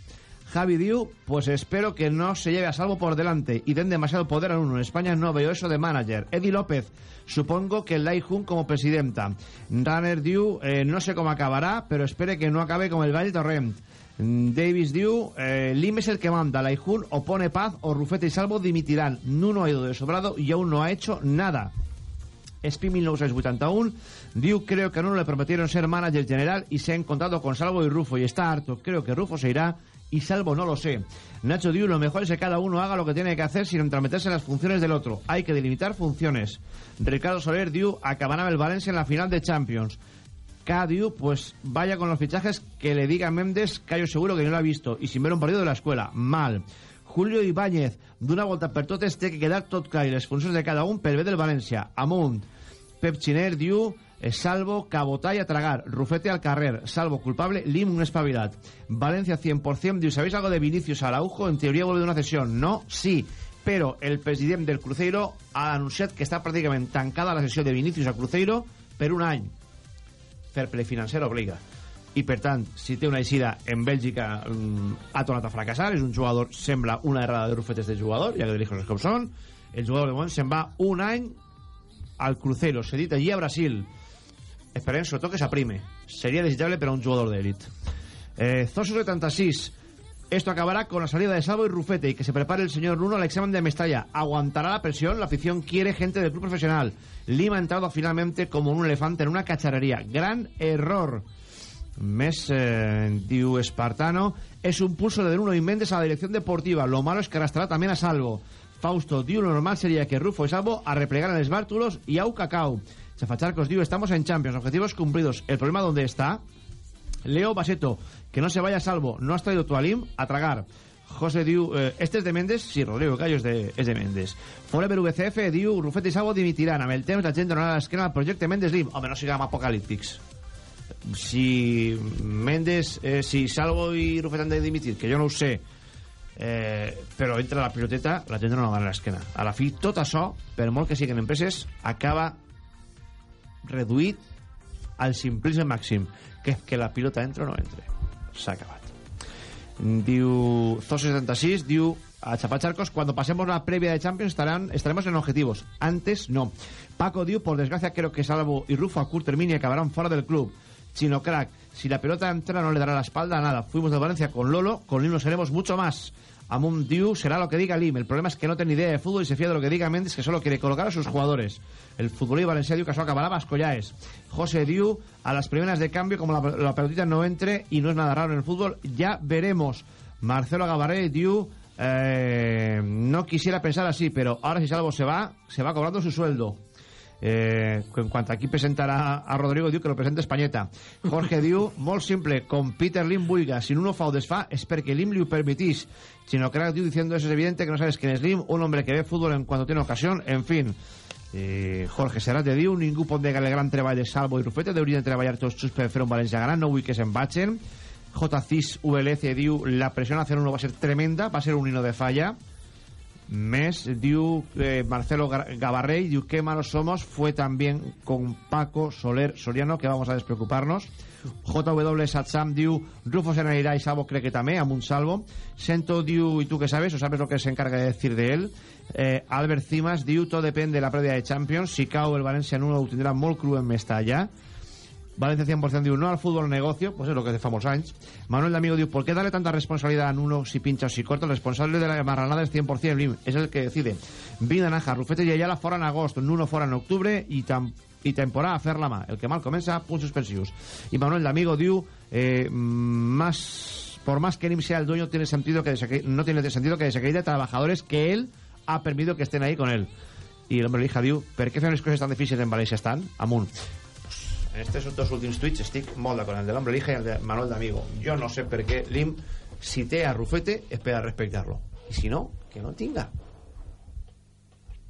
[SPEAKER 1] Javi diu, pues espero que no se lleve a salvo por delante y den demasiado poder a uno. En España no veo eso de manager. Eddie López, supongo que Lai Jun como presidenta. Runner diu, eh, no sé cómo acabará, pero espere que no acabe como el Valle Torrent. Davis diu, eh, Lim es el que manda. Lai Jun o pone paz o Rufete y Salvo dimitirán. Nuno ha ido de sobrado y aún no ha hecho nada. Espi 1981 diu creo que a Nuno le prometieron ser manager general y se ha encontrado con Salvo y Rufo y está harto. Creo que Rufo se irá y Salvo no lo sé. Nacho diu lo mejor es que cada uno haga lo que tiene que hacer sin entrometerse en las funciones del otro. Hay que delimitar funciones. Ricardo Soler diu acabará el Valencia en la final de Champions. Cadiu, pues vaya con los fichajes que le diga Méndez, que yo seguro que no lo ha visto, y sin ver un partido de la escuela. Mal. Julio Ibáñez, d'una volta per totes té que quedar tot clar i de cada un pel del València. Amunt. Pep Xiner diu Salvo, cabotá y a tragar. Rufete al carrer. Salvo, culpable. Lim, un espabilat. Valencia, 100%. Diu, ¿sabéis algo de Vinicius Araujo? En teoría vuelve de una sesión. No, sí. Però el president del Cruzeiro ha anunciat que està pràcticament tancada la sessió de Vinicius a Cruzeiro per un any. Fair play obliga. I, per tant, si té una eixida en Bèlgica mm, ha tornat a fracassar, és un jugador, sembla una errada de rufetes de jugador, ja que diré coses com són, el jugador de moment se'n va un any al Cruzeiro, cedit allí a Brasil. Esperem, sobretot, que s'aprime. Seria desitjable per a un jugador d'elit. Eh, Zoso 76, Esto acabará con la salida de Salvo y Rufete y que se prepare el señor Nuno al examen de Mestalla. ¿Aguantará la presión? La afición quiere gente del club profesional. Lima ha entrado finalmente como un elefante en una cacharrería. Gran error. Mes, eh, diu Espartano, es un pulso de Nuno y Méndez a la dirección deportiva. Lo malo es que arrastrará también a Salvo. Fausto, diu, lo normal sería que Rufo y Salvo arreplegaran los bártulos y au cacao. Chafacharcos, diu, estamos en Champions, objetivos cumplidos. ¿El problema dónde está? Leo Baseto, que no se vaya salvo, no has traído tu alim a tragar. José Diu, eh, este es de Méndez? Sí, Rodrigo Callo es de, es de Méndez. Forever VCF, Diu, Rufete i Salvo dimitiran. Amb el temps la gent donarà l'esquena al projecte Méndez Lim. Home, no siguem apocalíptics. Si Méndez, eh, si Salvo i Rufete han de dimitir, que jo no ho sé, eh, entra la piloteta, la gent no donarà l'esquena. A la fi, tot això, per molt que siguin empreses, acaba reduït al simplisme màxim, que és que la pilota entra o no entra. S'ha acabat. Diu Zo76, diu a Chapacharcos, cuando pasemos la previa de Champions estarán, estaremos en objetivos. Antes, no. Paco diu, por desgracia, creo que Salvo y Rufo a Kurt Termini acabarán fuera del club. Chino Crack, si la pelota entra no le dará la espalda a nada. Fuimos de Valencia con Lolo, con Lim nos seremos mucho más. Amun Diu será lo que diga Lim. El problema es que no tiene idea de fútbol y se fía de lo que diga Méndez, que solo quiere colocar a sus jugadores. El futbolista valencià diu que Vasco Yaes. José Diu, a las primeras de cambio, como la, la pelotita no entre y no es nada raro en el fútbol, ya veremos. Marcelo Gabaré Diu, eh, no quisiera pensar así, pero ahora si Salvo se va, se va cobrando su sueldo. Eh, en cuanto aquí presentará a Rodrigo Diu que lo presenta Españeta. Jorge <laughs> Diu, molt simple con Peter Lim Buiga, si uno fa o desfa es perquè Lim li ho permitís. Chino Crack Diu diciendo eso es evidente que no sabes quién es Lim un hombre que ve fútbol en cuanto tiene ocasión en fin. Eh, Jorge Serrat de Diu ningú pot negar el gran treball de Salvo i Rufete deurien treballar tots junts per fer un València gran no vull que se'n vagin. J6 VLC diu la pressió hacer uno va ser tremenda va ser un hino de falla Mes, diu eh, Marcelo Gabarrey, diu qué malos somos, fue también con Paco Soler Soriano, que vamos a despreocuparnos. JW Satsam diu Rufo se n'anirà i Salvo cree que també, amb un salvo. Sento diu, ¿y tú qué sabes? ¿O sabes lo que se encarga de decir de él? Eh, Albert Cimas diu, todo depende de la prèvia de Champions. Si cau el València en uno ho en Mestalla. Valencia 100% diu no al fútbol negocio, pues es lo que hace fa molts anys. Manuel D'Amigo diu, ¿por qué darle tanta responsabilidad a Nuno si pincha o si corta? El responsable de la marranada es 100% Lim, es el que decide. Vida Naja, Rufete i Ayala fora en agost, Nuno fora en octubre i, tam i temporada a fer la mà. El que mal comença, punts suspensius. I Manuel D'Amigo diu, eh, más, por más que Lim sea el dueño, tiene sentido que no tiene sentido que desaqueire trabajadores que él ha permitido que estén ahí con él. I l'home Lija diu, per què fem les coses tan difícils en València estan? Amunt. En estos dos últims tuits estic molt d'acord, el de l'Hombre Lija el de Manuel D'Amigo. Jo no sé per què Lim, si té a Rufete, és per a si no, que no tinga.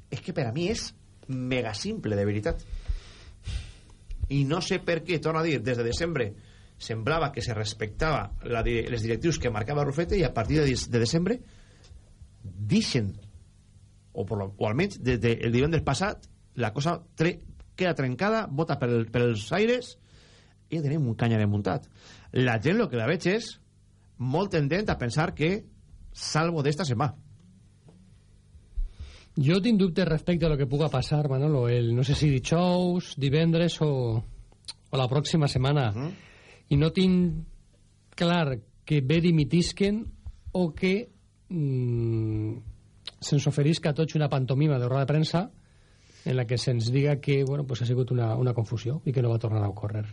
[SPEAKER 1] És que per a mi és mega simple, de veritat. I no sé per què, torno a dir, des de desembre semblava que se respectava la, les directius que marcava Rufete i a partir de, de desembre deixen o, por lo, o almenys des del divendres passat la cosa tre, queda trencada, bota per, el, per els aires i ja tenim un canya de muntat. La gent el que la veig és molt tendent a pensar que salvo d'esta se va.
[SPEAKER 5] Jo tinc dubtes respecte a lo que puga passar, Manolo. El, no sé si dijous, divendres o, o la pròxima setmana. Uh -huh. I no tinc clar que bé dimitisquen o que mmm, se'ns oferisca a tots una pantomima de roda de premsa en la que se'ns diga que bueno, pues ha sigut una, una confusió i que no va tornar a ocórrer.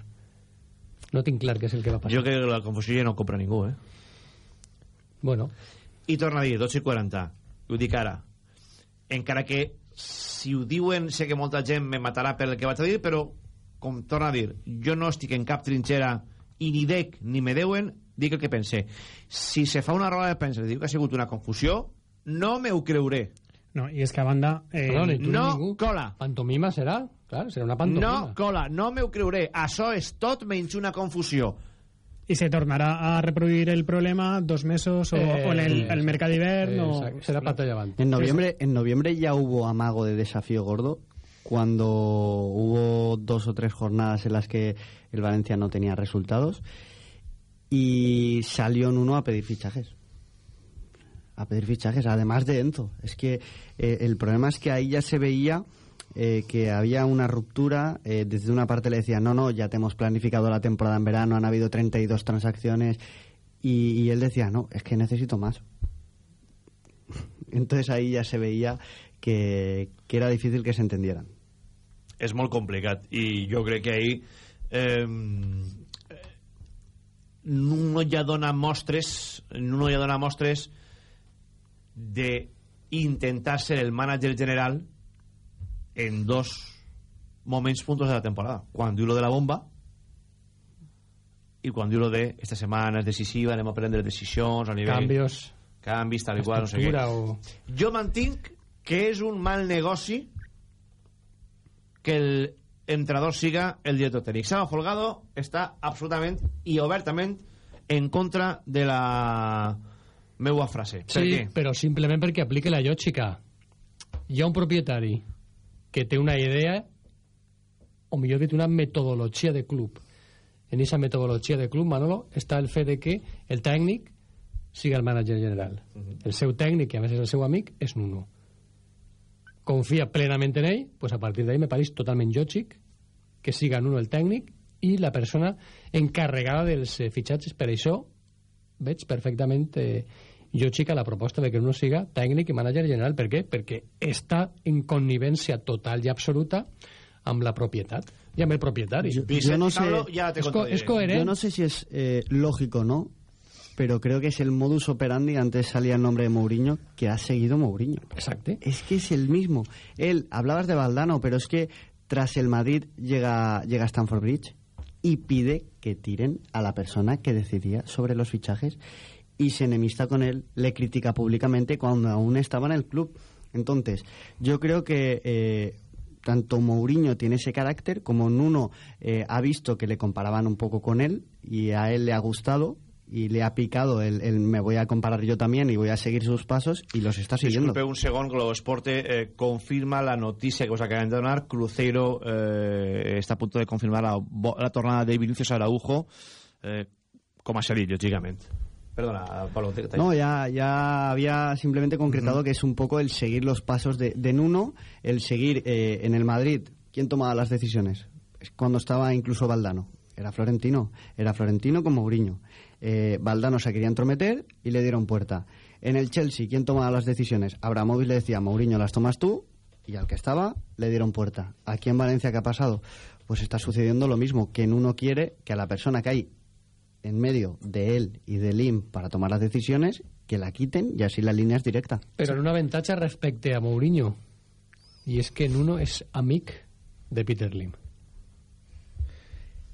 [SPEAKER 5] No tinc clar què és el que va passar.
[SPEAKER 1] Jo crec que la confusió ja no compra ningú, eh?
[SPEAKER 5] Bueno.
[SPEAKER 1] I torna a dir, 12 i 40. Ho dic ara. Encara que, si ho diuen, sé que molta gent me matarà per el que vaig a dir, però, com torna a dir, jo no estic en cap trinxera i ni dec ni me deuen, dic el que pense. Si se fa una roda de premsa i diu que ha sigut una confusió, no me ho creuré.
[SPEAKER 8] No, i és que a banda... Eh,
[SPEAKER 5] Perdó, ni tu
[SPEAKER 1] no
[SPEAKER 5] ningú.
[SPEAKER 1] cola.
[SPEAKER 5] Pantomima serà? Clar, serà una pantomima.
[SPEAKER 1] No cola, no me ho creuré. Això és tot menys una confusió.
[SPEAKER 8] I se tornarà a reproduir el problema dos mesos o,
[SPEAKER 1] Eh,
[SPEAKER 8] o en el, el mercat d'hivern o...
[SPEAKER 5] Será pantalla avante.
[SPEAKER 7] En noviembre, en noviembre ya hubo amago de desafío gordo cuando hubo dos o tres jornadas en las que el Valencia no tenía resultados y salió en uno a pedir fichajes. A pedir fichajes, además de Enzo. Es que eh, el problema es que ahí ya se veía eh, que había una ruptura. eh, desde una parte le decían, no, no, ya te hemos planificado la temporada en verano, han habido 32 transacciones. Y, y él decía, no, es que necesito más. <laughs> Entonces ahí ya se veía que, que era difícil que se entendieran.
[SPEAKER 1] és molt complicat i jo crec que ahir eh, no ja dona mostres no ja dona mostres de intentar ser el mànager general en dos moments puntos de la temporada quan diu lo de la bomba i quan diu lo de esta setmana és decisiva, anem a prendre decisions a nivell...
[SPEAKER 5] Cambios.
[SPEAKER 1] Canvis, tal i qual, no sé què.
[SPEAKER 5] O...
[SPEAKER 1] Jo mantinc que és un mal negoci que el entrenador siga el director tècnic. Saba Folgado està absolutament i obertament en contra de la meua frase. Per
[SPEAKER 5] Sí,
[SPEAKER 1] què?
[SPEAKER 5] però simplement perquè aplique la lògica. Hi ha un propietari que té una idea, o millor dit, una metodologia de club. En aquesta metodologia de club, Manolo, està el fet de que el tècnic siga el mànager general. El seu tècnic, que a més és el seu amic, és Nuno. Confia plenament en ell, pues a partir d'ahí me pareix totalment lògic que siga Nuno el tècnic i la persona encarregada dels eh, fitxatges. Per això veig perfectament eh, lògica la proposta de que Nuno siga tècnic i mànager general. Per què? Perquè està en connivència total i absoluta amb la propietat i amb el propietari.
[SPEAKER 7] Yo, yo no sé,
[SPEAKER 5] es, co es coherent.
[SPEAKER 7] Yo no sé si es eh, lógico o no, pero creo que es el modus operandi, antes salía el nombre de Mourinho, que ha seguido Mourinho.
[SPEAKER 5] Exacto.
[SPEAKER 7] Es que es el mismo. Él, hablabas de Valdano, pero es que tras el Madrid llega, llega a Stanford Bridge y pide que tiren a la persona que decidía sobre los fichajes y se enemista con él, le critica públicamente cuando aún estaba en el club. Entonces, yo creo que eh, tanto Mourinho tiene ese carácter como Nuno eh, ha visto que le comparaban un poco con él y a él le ha gustado y le ha picado el, el me voy a comparar yo también y voy a seguir sus pasos y los está siguiendo.
[SPEAKER 1] Disculpe un segon, Globo Esporte eh, confirma la notícia que us acabem de donar. Cruzeiro eh, està a punt de confirmar la, la tornada de Vinicius Araujo eh, com a cedit, lògicament. Perdona, Pablo. te- te-
[SPEAKER 7] No, ya, ya había simplemente concretado que es un poco el seguir los pasos de, de Nuno, el seguir eh, en el Madrid. ¿Quién tomaba las decisiones? Es Cuando estaba incluso Valdano. Era Florentino. Era Florentino con Mourinho. Eh, Valdano se quería entrometer y le dieron puerta. En el Chelsea, ¿quién tomaba las decisiones? Abramovich le decía, Mourinho, las tomas tú. Y al que estaba, le dieron puerta. Aquí en Valencia, ¿qué ha pasado? Pues está sucediendo lo mismo, que uno quiere que a la persona que hay en medio de él y de Lim para tomar las decisiones, que la quiten y así la línea es directa.
[SPEAKER 5] Però en un avantatge respecte a Mourinho. I és que Nuno és amic de Peter Lim.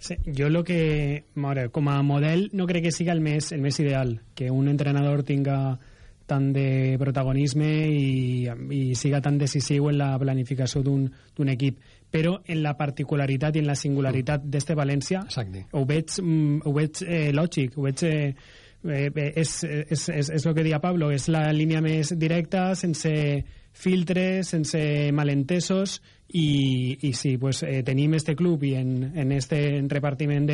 [SPEAKER 8] Sí, jo lo que, veure, com a model no crec que siga el més, el més ideal, que un entrenador tinga tant de protagonisme i, i siga tan decisiu en la planificació d'un equip, però en la particularitat i en la singularitat d'este València
[SPEAKER 5] Exacte.
[SPEAKER 8] ho veig, mm, ho veig eh, lògic, ho veig... Eh, eh, és, és, és, és el que deia Pablo, és la línia més directa, sense filtres, sense malentesos i, i sí, pues, eh, tenim este club i en, en este repartiment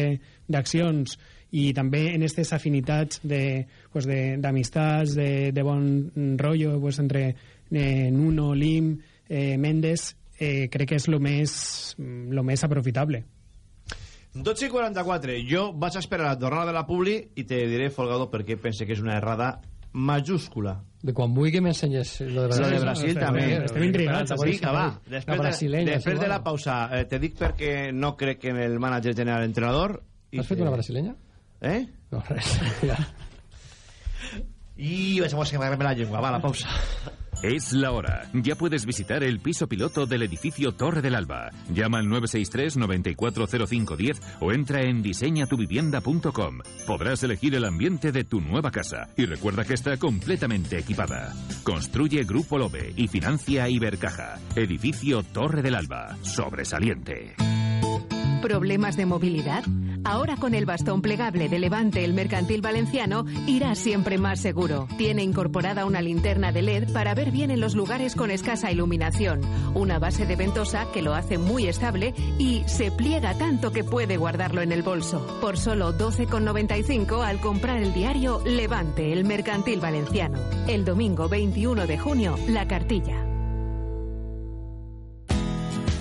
[SPEAKER 8] d'accions i també en aquestes afinitats de, pues, de, d'amistats, de, de bon rotllo pues, entre eh, Nuno, Lim, eh, Mendes, eh, crec que és el més, lo més aprofitable.
[SPEAKER 1] 12 i 44. Jo vaig a esperar la tornada de la Publi i te diré, Folgado, per què pense que és una errada majúscula.
[SPEAKER 5] De quan vulgui m'ensenyes lo de
[SPEAKER 1] Lo
[SPEAKER 5] Brasil.
[SPEAKER 1] de Brasil
[SPEAKER 5] Estem-
[SPEAKER 1] també.
[SPEAKER 5] estem intrigats,
[SPEAKER 1] Sí, que va.
[SPEAKER 5] La
[SPEAKER 1] Després, de, després de la pausa, eh, te dic perquè no crec en el manager general entrenador. i
[SPEAKER 5] Has fet
[SPEAKER 1] que-
[SPEAKER 5] una brasilenya?
[SPEAKER 1] Eh?
[SPEAKER 5] No, res. Ja.
[SPEAKER 1] Y vamos a quemarme la lengua. Va, la pausa.
[SPEAKER 3] Es la hora. Ya puedes visitar el piso piloto del edificio Torre del Alba. Llama al 963 940510 o entra en diseñatuvivienda.com. Podrás elegir el ambiente de tu nueva casa y recuerda que está completamente equipada. Construye Grupo Lobe y financia Ibercaja. Edificio Torre del Alba. Sobresaliente.
[SPEAKER 9] ¿Problemas de movilidad? Ahora con el bastón plegable de Levante el Mercantil Valenciano irás siempre más seguro. Tiene incorporada una linterna de LED para ver bien en los lugares con escasa iluminación, una base de ventosa que lo hace muy estable y se pliega tanto que puede guardarlo en el bolso. Por solo 12,95 al comprar el diario Levante el Mercantil Valenciano. El domingo 21 de junio, la cartilla.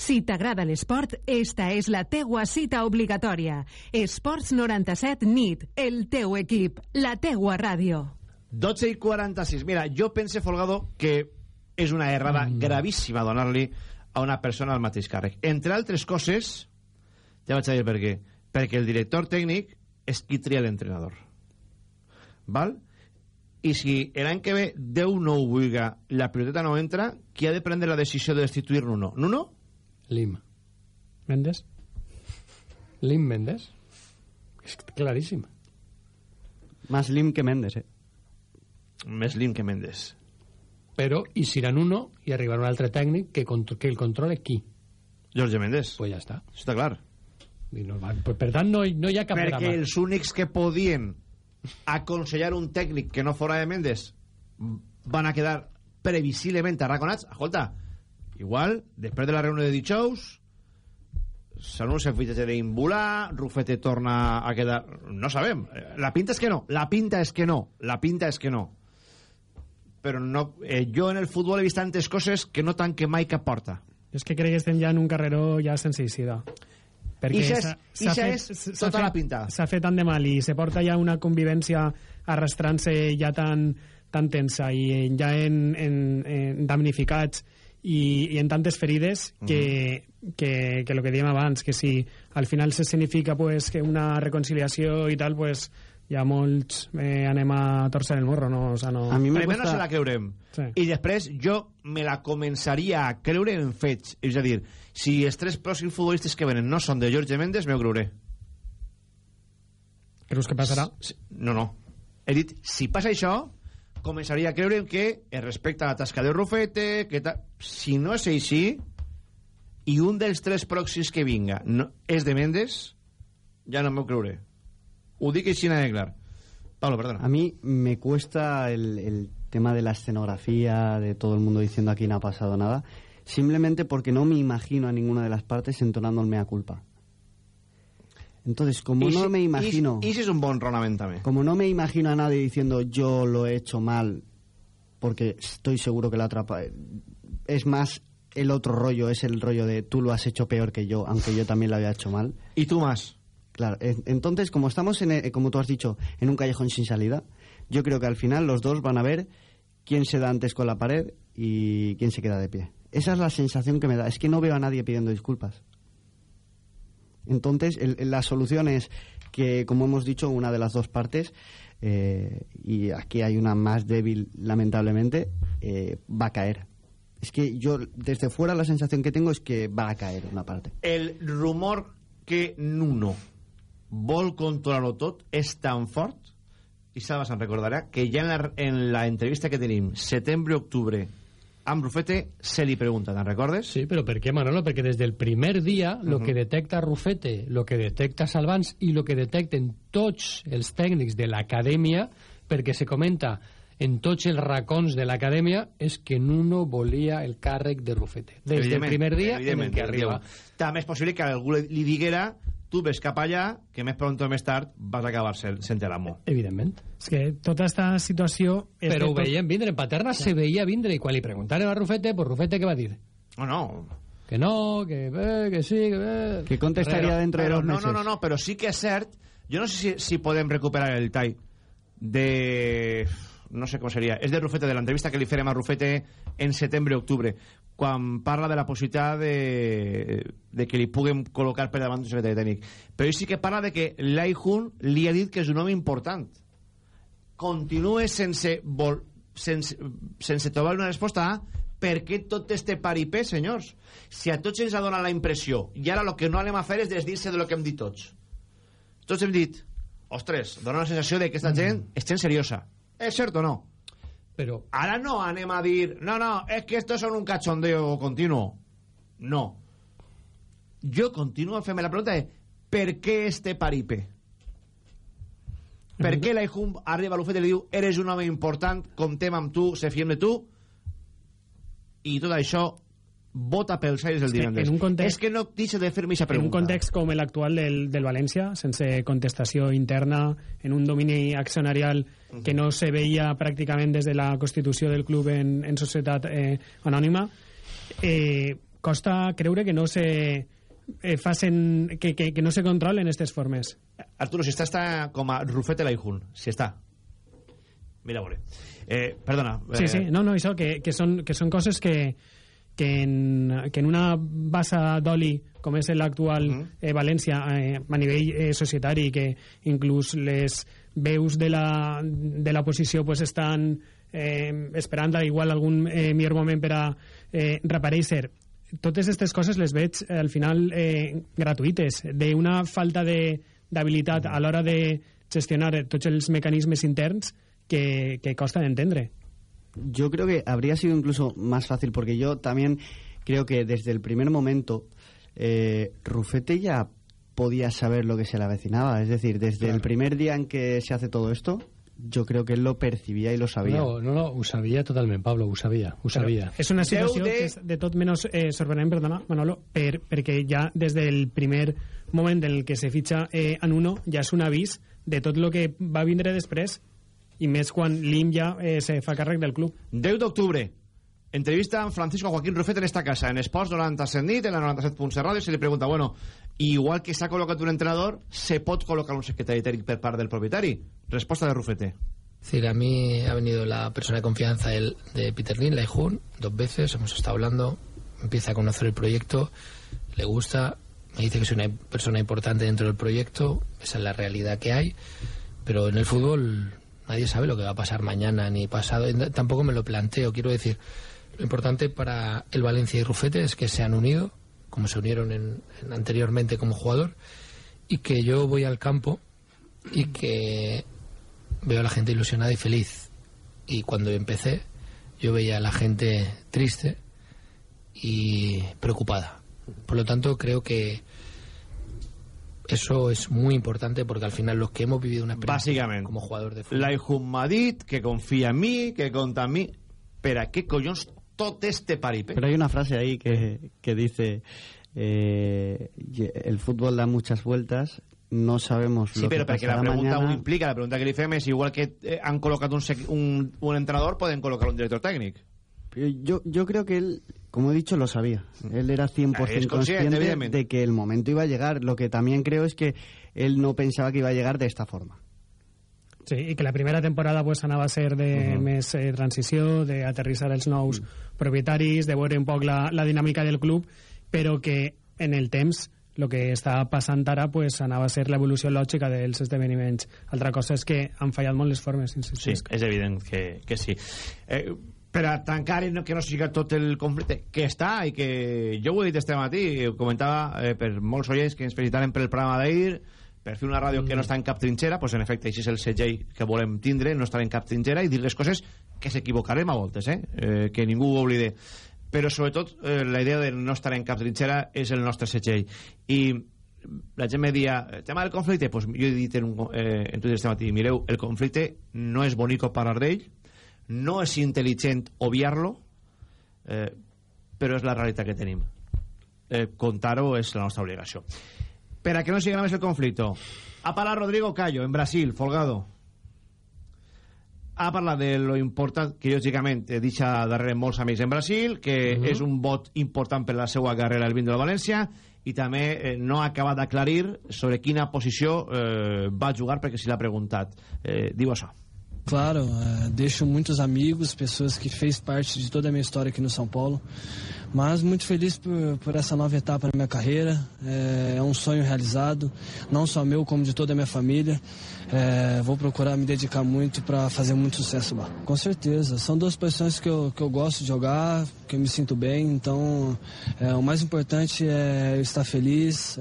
[SPEAKER 9] Si t'agrada l'esport, esta és la teua cita obligatòria. Esports 97 NIT, el teu equip, la teua ràdio.
[SPEAKER 1] 12 i 46. Mira, jo pense, Folgado, que és una errada mm. gravíssima donar-li a una persona el mateix càrrec. Entre altres coses, ja vaig a dir per què. Perquè el director tècnic és qui tria l'entrenador. Val? I si l'any que ve Déu no ho vulga, la piloteta no entra, qui ha de prendre la decisió de destituir Nuno? Nuno?
[SPEAKER 5] Lim. Mendes? Lim Mendes? És claríssim.
[SPEAKER 7] Más lim que Mendes, eh?
[SPEAKER 1] Més lim que Mendes.
[SPEAKER 5] Però hi seran uno i arribarà un altre tècnic que, que el controle qui?
[SPEAKER 1] Jorge Mendes.
[SPEAKER 5] Pues ja està.
[SPEAKER 1] Està clar.
[SPEAKER 5] I no, per, tant, no, no hi ha cap
[SPEAKER 1] Perquè
[SPEAKER 5] drama.
[SPEAKER 1] els únics que podien aconsellar un tècnic que no fora de Mendes van a quedar previsiblement arraconats. Escolta, igual, després de la reunió de dijous s'anuncia el fitxatge d'Imbulà, Rufete torna a quedar... No sabem. La pinta és que no. La pinta és que no. La pinta és que no. Però no, eh, jo en el futbol he vist tantes coses que no tanque mai cap porta.
[SPEAKER 8] És que crec que estem ja en un carreró ja sense eixida.
[SPEAKER 1] Ixa és- ixa
[SPEAKER 8] fet-
[SPEAKER 1] és tota la
[SPEAKER 8] fet-
[SPEAKER 1] pinta.
[SPEAKER 8] S'ha fet tant de mal i se porta ja una convivència arrastrant-se ja tan, tan tensa i ja en, en, en damnificats i, i en tantes ferides que, que, que lo que dèiem abans, que si al final se significa pues, que una reconciliació i tal, pues, ja molts eh, anem a torcer el morro, no? O sea, no...
[SPEAKER 1] Primer no se la creurem.
[SPEAKER 8] Sí.
[SPEAKER 1] I després jo me la començaria a creure en fets. És a dir, si els tres pròxims futbolistes que venen no són de Jorge Méndez, m'ho creuré.
[SPEAKER 8] Creus que passarà?
[SPEAKER 1] S- No, no. He dit, si passa això, començaria a creure que es respecta la tasca de Rufete, que ta... si no és així, i un dels tres pròxims que vinga no, és de Méndez, ja no m'ho creuré. Ho dic així de. Pablo, perdona.
[SPEAKER 7] A mí me cuesta el, el tema de la escenografía, de todo el mundo diciendo aquí no ha pasado nada, simplemente porque no me imagino a ninguna de las partes entonando el mea culpa. Entonces, como no me imagino...
[SPEAKER 1] I, i si és un bon.
[SPEAKER 7] Como no me imagino a nadie diciendo yo lo he hecho mal, porque estoy seguro que la otra... pa- Es más el otro rollo, es el rollo de tú lo has hecho peor que yo, aunque yo también lo había hecho mal.
[SPEAKER 1] Y tú más.
[SPEAKER 7] Claro, en- entonces como estamos, en, eh, como tú has dicho, en un callejón sin salida, yo creo que al final los dos van a ver quién se da antes con la pared y quién se queda de pie. Esa es la sensación que me da. Es que no veo a nadie pidiendo disculpas. Entonces, el- la solución es que, como hemos dicho, una de las dos partes, eh, y aquí hay una más débil, lamentablemente, eh, va a caer. Es que yo, desde fuera, la sensación que tengo es que va a caer una parte.
[SPEAKER 1] El rumor que Nuno vol controlar-ho tot és tan fort i que ja en la, en la entrevista que tenim setembre-octubre amb Rufete se li pregunta, te'n recordes?
[SPEAKER 5] Sí, però per què, Manolo? Perquè des del primer dia lo
[SPEAKER 1] Mhm.
[SPEAKER 5] que detecta Rufete, lo que detecta Salvans i lo que detecten tots els tècnics de l'acadèmia, perquè se comenta en tots els racons de l'acadèmia és que Nuno volia el càrrec de Rufete. Des del primer dia en que arriba.
[SPEAKER 1] També és possible que algú li diguera tu ves cap allà, que més pront o més tard vas acabar sent, sent l'amo.
[SPEAKER 5] Evidentment.
[SPEAKER 8] És que tota aquesta situació... És
[SPEAKER 5] Però ho
[SPEAKER 8] tot...
[SPEAKER 5] veiem vindre, en Paterna se veia vindre, i quan li preguntaren a Rufete, pues Rufete què va dir?
[SPEAKER 1] No, no.
[SPEAKER 5] Que no, que bé, que sí, que bé...
[SPEAKER 7] Que contestaria
[SPEAKER 1] Però-
[SPEAKER 7] dentro de
[SPEAKER 1] però
[SPEAKER 7] dos
[SPEAKER 1] no,
[SPEAKER 7] meses.
[SPEAKER 1] No, no, no, però sí que és cert... Jo no sé si, si podem recuperar el tall de... No sé com seria. És de Rufete, de l'entrevista que li farem a Rufete en setembre-octubre, quan parla de la possibilitat de, de que li puguem col·locar per davant d'un secretari tècnic. Però ell sí que parla de que Lai Hun li ha dit que és un home important. Continue sense, vol, sense, sense trobar una resposta a per què tot este paripé, senyors? Si a tots ens ha donat la impressió, i ara el que no anem a fer és desdir-se de lo que hem dit tots. Tots hem dit, ostres, dona la sensació de que aquesta gent és gent seriosa. És cert o no?
[SPEAKER 5] Però...
[SPEAKER 1] Ara no anem a dir, no, no, és que estos son un cachondeo continuo. No. Jo continuo fent-me la pregunta de per què este paripé? Per què l'Aihum arriba a l'Ufet i li diu eres un home important, comptem amb tu, se fiem de tu i tot això vota pels aires el
[SPEAKER 8] És
[SPEAKER 1] divendres.
[SPEAKER 8] en un context-
[SPEAKER 1] És que no deixa de fer-me aquesta
[SPEAKER 8] En un
[SPEAKER 1] pregunta.
[SPEAKER 8] context com l'actual del, del València, sense contestació interna, en un domini accionarial que no se veia pràcticament des de la constitució del club en, en societat eh, anònima, eh, costa creure que no se eh, facen, que, que, que no se controlen aquestes formes.
[SPEAKER 1] Arturo, si està, està com a Rufete l'Aihun. Si està. Mira, veure. Eh, perdona.
[SPEAKER 8] Sí,
[SPEAKER 1] eh,
[SPEAKER 8] sí, no, no, això, que, que, són, que són coses que, que, en, que en una bassa d'oli com és l'actual eh, València eh, a nivell eh, societari que inclús les veus de la, de la posició pues, estan eh, esperant igual algun eh, millor moment per a eh, reaparèixer. Totes aquestes coses les veig eh, al final eh, gratuïtes. D'una falta de- d'habilitat a l'hora de gestionar eh, tots els mecanismes interns que, que costa d'entendre
[SPEAKER 7] Yo creo que habría sido incluso más fácil, porque yo también creo que desde el primer momento eh, Rufete ya podía saber lo que se le avecinaba. Es decir, desde el primer día en que se hace todo esto, yo creo que él lo percibía y lo sabía.
[SPEAKER 5] No, no, no, ho sabia totalment, Pablo, ho sabia, ho sabia.
[SPEAKER 8] És una situació
[SPEAKER 5] Déu de-
[SPEAKER 8] que és de tot menys eh, sorprenent, perdona, Manolo, per, perquè ja des del primer moment en el que se fitxa eh, en uno ja és un avís de tot el que va vindre després i més quan l'IM ja eh, se fa càrrec del club.
[SPEAKER 1] 10 d'octubre. Entrevista amb Francisco Joaquín Rufet en esta casa, en Esports 97 nit, en la 97.7 ràdio, se li pregunta, bueno, igual que s'ha col·locat un entrenador, se pot col·locar un secretari tècnic per part del propietari? Resposta de Rufete.
[SPEAKER 15] Es decir, a mí ha venido la persona de confianza el, de Peter Lin, Laihun, dos veces, hemos estado hablando, empieza a conocer el proyecto, le gusta, me dice que soy una persona importante dentro del proyecto, esa es la realidad que hay, pero en el fútbol nadie sabe lo que va a pasar mañana ni pasado, tampoco me lo planteo, quiero decir, lo importante para el Valencia y Rufete es que se han unido, como se unieron en anteriormente como jugador, y que yo voy al campo y que veo a la gente ilusionada y feliz. Y cuando empecé, yo veía a la gente triste y preocupada. Por lo tanto, creo que eso es muy importante porque al final los que hemos vivido una experiencia
[SPEAKER 1] Bàsicament.
[SPEAKER 15] como jugador de fútbol
[SPEAKER 1] dit que confia en mi, que compta en mi. Per a què collons tot este paripé?
[SPEAKER 7] Pero hay una frase ahí que, que dice, eh, el fútbol da muchas vueltas, no sabemos
[SPEAKER 1] Sí,
[SPEAKER 7] lo
[SPEAKER 1] però
[SPEAKER 7] que
[SPEAKER 1] la pregunta
[SPEAKER 7] mañana.
[SPEAKER 1] implica, la pregunta que li fem és igual que eh, han col·locat un, un, un entrenador, poden col·locar un director tècnic.
[SPEAKER 7] Pero Yo, yo creo que él, como he dicho, lo sabía. Él era 100%
[SPEAKER 1] Ah, consciente,
[SPEAKER 7] consciente de que el momento iba a llegar. Lo que también creo es que él no pensaba que iba a llegar de esta forma.
[SPEAKER 8] Sí, i que la primera temporada pues, anava a ser de
[SPEAKER 7] Mhm.
[SPEAKER 8] més eh, transició, d'aterrissar els nous propietaris, de veure un poc la, la dinàmica del club, però que en el temps el que està passant ara pues, anava a ser l'evolució lògica dels esdeveniments. Altra cosa és que han fallat molt les formes,
[SPEAKER 1] Sí, és evident que, que sí. Eh, per a tancar i no, que no siga tot el conflicte que està i que jo ho he dit este matí ho comentava eh, per molts oients que ens felicitaren per el programa d'ahir per fer una ràdio que no està en cap trinxera pues en efecte, així és el segell que volem tindre no estar en cap trinxera i dir les coses que s'equivocarem a voltes, eh? eh? que ningú ho oblide però sobretot eh, la idea de no estar en cap trinxera és el nostre segell i la gent me dia, el tema del conflicte pues jo he dit en, un, eh, en Twitter este matí, mireu, el conflicte no és bonic parlar d'ell no és intel·ligent obviar-lo, eh, però és la realitat que tenim. Eh, Contar-ho és la nostra obligació. Per a que no siga més el conflicte, ha parlat Rodrigo Cayo, en Brasil, Folgado. Ha parlat de lo important, que lògicament deixa darrere molts amics en Brasil, que
[SPEAKER 5] Mhm.
[SPEAKER 1] és un vot important per la seva carrera el vindre de València, i també eh, no ha acabat d'aclarir sobre quina posició eh, va jugar, perquè se l'ha preguntat. Eh, diu això.
[SPEAKER 2] Claro, é, deixo muitos amigos, pessoas que fez parte de toda a minha história aqui no São Paulo, mas muito feliz por, por essa nova etapa na minha carreira. É, é um sonho realizado, não só meu, como de toda a minha família. É, vou procurar me dedicar muito para fazer muito sucesso lá. Com certeza, são duas posições que eu, que eu gosto de jogar, que eu me sinto bem, então é, o mais importante é eu estar feliz,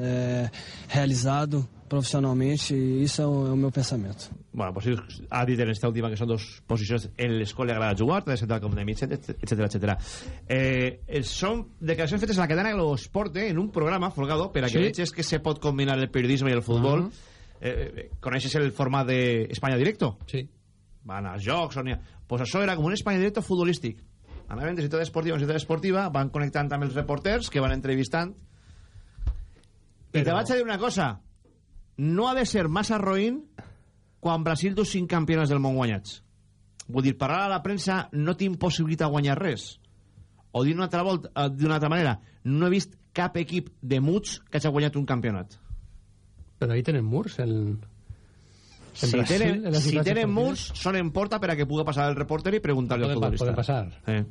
[SPEAKER 2] realizado profissionalmente, e isso é o, é o meu pensamento.
[SPEAKER 1] bueno, pues ha dit en esta última que són dos posicions en les quals li agrada jugar, de central com de mig, etc etc. Eh, són declaracions fetes a la cadena Globo Sport eh, en un programa, Folgado, per a que
[SPEAKER 5] Sí.
[SPEAKER 1] veig que se pot combinar el periodisme i el futbol.
[SPEAKER 5] Mhm.
[SPEAKER 1] eh, eh, coneixes el format d'Espanya Directo?
[SPEAKER 5] Sí.
[SPEAKER 1] Van als jocs, on hi ha... Pues això era com un Espanya Directo futbolístic. Anaven de ciutat esportiva en ciutat esportiva, van connectant amb els reporters que van entrevistant. I te vaig a dir una cosa. No ha de ser massa roïn quan Brasil du cinc campionats del món guanyats. Vull dir, parlar a la premsa no tinc possibilitat de guanyar res. O dir d'una altra, volta, eh, d'una altra manera, no he vist cap equip de muts que hagi guanyat un campionat.
[SPEAKER 5] Però ahí tenen murs, el... en
[SPEAKER 1] Si
[SPEAKER 5] Brasil,
[SPEAKER 1] tenen,
[SPEAKER 5] en
[SPEAKER 1] si tenen murs, són en porta per a que pugui passar el reporter i preguntar-li al futbolista.
[SPEAKER 5] poden passar.
[SPEAKER 1] Eh.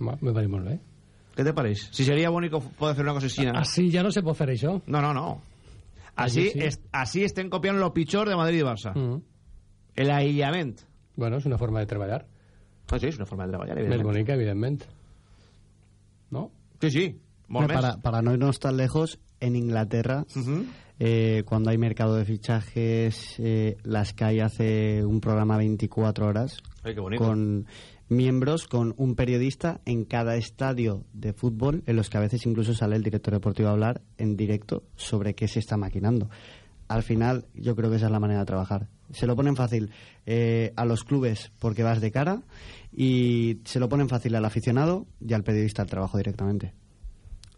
[SPEAKER 5] Va, me pareix molt bé.
[SPEAKER 1] Què te pareix? Si seria bonic poder fer una cosa així.
[SPEAKER 5] Així ja no se pot fer això.
[SPEAKER 1] No, no, no. Així
[SPEAKER 5] sí.
[SPEAKER 1] es, així estem copiant lo pitjor de Madrid i Barça.
[SPEAKER 5] Mm.
[SPEAKER 1] El aïllament.
[SPEAKER 5] Bueno, és una forma de treballar.
[SPEAKER 1] Ah, sí, és una forma de treballar,
[SPEAKER 5] Més
[SPEAKER 1] evidentment.
[SPEAKER 5] bonica, evidentment. ¿No?
[SPEAKER 1] Sí, sí. Molt
[SPEAKER 7] Mira,
[SPEAKER 1] més.
[SPEAKER 7] para, para no irnos tan lejos, en Inglaterra, eh, cuando hay mercado de fichajes, eh, la Sky hace un programa 24 horas
[SPEAKER 1] Ay, qué bonito.
[SPEAKER 7] con miembros, con un periodista en cada estadio de fútbol, en los que a veces incluso sale el director deportivo a hablar en directo sobre qué se está maquinando. Al final, yo creo que esa es la manera de trabajar. Se lo ponen fácil eh, a los clubes porque vas de cara y se lo ponen fácil al aficionado y al periodista al trabajo directamente.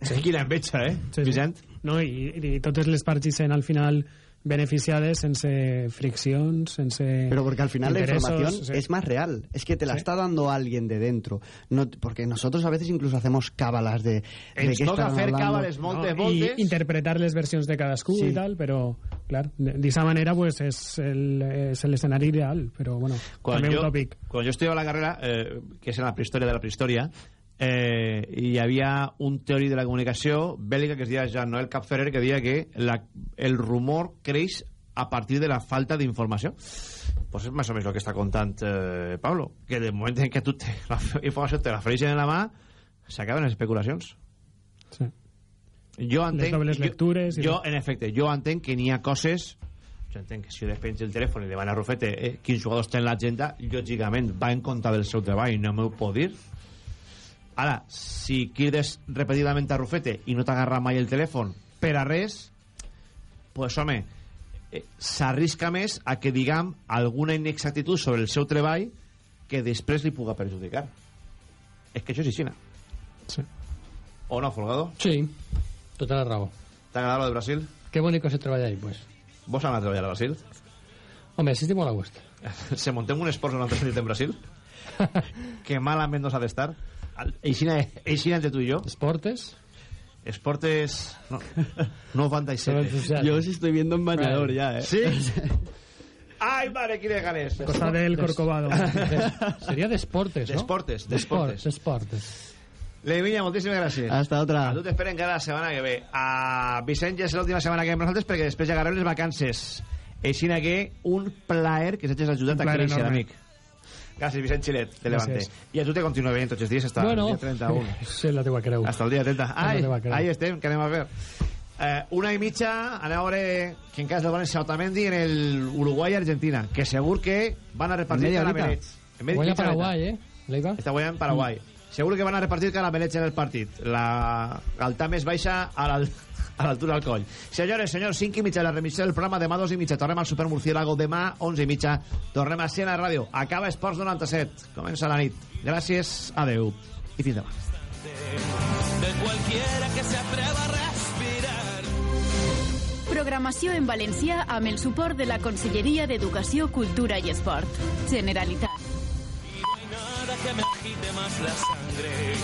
[SPEAKER 1] Sí. Quina enveja, eh,
[SPEAKER 8] Sí, sí.
[SPEAKER 1] Vicent?
[SPEAKER 8] No, i, i totes les parts hi sent al final beneficiades sense friccions, sense
[SPEAKER 7] Pero porque al final la información
[SPEAKER 8] sí.
[SPEAKER 7] es más real. Es que te la
[SPEAKER 8] Sí.
[SPEAKER 7] está dando alguien de dentro. No, porque nosotros a veces incluso hacemos cábalas de, de
[SPEAKER 1] Ens
[SPEAKER 7] qué
[SPEAKER 1] toca
[SPEAKER 7] están
[SPEAKER 1] fer
[SPEAKER 7] hablando.
[SPEAKER 1] cábales moltes
[SPEAKER 8] No,
[SPEAKER 1] voltes.
[SPEAKER 8] i interpretar les versions de cadascú
[SPEAKER 7] Sí.
[SPEAKER 8] i tal, però, clar, d'aquesta manera pues, és el- és l'escenari ideal, però, bueno,
[SPEAKER 1] quan
[SPEAKER 8] també
[SPEAKER 1] jo,
[SPEAKER 8] utòpic.
[SPEAKER 1] quan jo estudiava la carrera, eh, que és en la prehistòria de la prehistòria, eh, hi havia un teòric de la comunicació bèl·lica que es deia Jean-Noël Capferrer que deia que la, el rumor creix a partir de la falta d'informació pues és més o menys el que està contant eh, Pablo, que de moment en què tu te, la informació te la ofereixen en la mà s'acaben les especulacions
[SPEAKER 8] Sí.
[SPEAKER 1] jo entenc,
[SPEAKER 8] dobles
[SPEAKER 1] jo,
[SPEAKER 8] lectures i
[SPEAKER 1] jo,
[SPEAKER 8] tot.
[SPEAKER 1] en efecte, jo entenc que n'hi ha coses jo entenc que si jo despenjo el telèfon i van a Rufete eh, quins jugadors té en l'agenda lògicament va en compte del seu treball no m'ho pot dir ara, si crides repetidament a Rufete i no t'agarra mai el telèfon per a res pues home eh, s'arrisca més a que diguem alguna inexactitud sobre el seu treball que després li puga perjudicar és que això és així
[SPEAKER 8] Sí.
[SPEAKER 1] o no, Folgado?
[SPEAKER 5] Sí, tota la raó.
[SPEAKER 1] ¿Te ha agradado lo de Brasil?
[SPEAKER 5] Qué bonito se treballa ahí, pues.
[SPEAKER 1] ¿Vos han a treballar a Brasil?
[SPEAKER 5] Home, sí estic molt a gust. <laughs>
[SPEAKER 1] Se montem un esport en el en Brasil? <laughs> que malament nos ha d'estar. Eixina, eixina entre tu i jo.
[SPEAKER 5] Esportes?
[SPEAKER 1] Esportes... No, <laughs> no van d'aixer.
[SPEAKER 7] Yo os estoy viendo en bañador ya, ¿eh?
[SPEAKER 1] Sí? <laughs> Ai, mare, quines ganes.
[SPEAKER 8] Cosa del Corcovado. <laughs>
[SPEAKER 5] Seria d'esportes, no?
[SPEAKER 1] D'esportes,
[SPEAKER 5] D'esportes.
[SPEAKER 1] d'esportes.
[SPEAKER 5] D'esportes.
[SPEAKER 1] Leviña, moltíssimes gràcies.
[SPEAKER 7] Hasta otra.
[SPEAKER 1] A tu t'esperen encara la setmana que ve. A Vicent ja és l'última setmana que ve amb nosaltres perquè després ja agarrem les vacances. Aixina que un plaer que s'hagis ajudat
[SPEAKER 8] Un
[SPEAKER 1] a
[SPEAKER 8] plaer
[SPEAKER 1] créixer,
[SPEAKER 8] enorme.
[SPEAKER 1] amic. Gràcies, Vicent Xilet, de Levante.
[SPEAKER 8] Gràcies.
[SPEAKER 1] I a tu te continua veient tots els dies hasta
[SPEAKER 5] bueno,
[SPEAKER 1] el dia 31. <laughs>
[SPEAKER 5] sé la teua creu.
[SPEAKER 1] Hasta el dia 30.
[SPEAKER 5] la
[SPEAKER 1] Ai, ahí estem, que anem a ver. Eh, una i mitja, anem a veure que en cas del València Otamendi en el Uruguai i Argentina, que segur que van a repartir
[SPEAKER 7] Media
[SPEAKER 1] la merets. En media-
[SPEAKER 5] Guanya. Paraguai, eh? Leiva?
[SPEAKER 1] Està guanyant Paraguai. Segur que van a repartir caramelets en el partit. La alta més baixa a la, a l'altura del coll. Senyores, senyors, 5 i mitja la remissió del programa, demà 2 i mitja. Tornem al Super Murciélago, demà 11 i mitja. Tornem a Siena Ràdio. Acaba Esports 97. Comença la nit. Gràcies, adeu i fins demà.
[SPEAKER 16] De cualquiera que se atreva a respirar.
[SPEAKER 14] Programació en valencià amb el suport de la Conselleria d'Educació, Cultura i Esport. Generalitat.
[SPEAKER 16] Nada que me más la sangre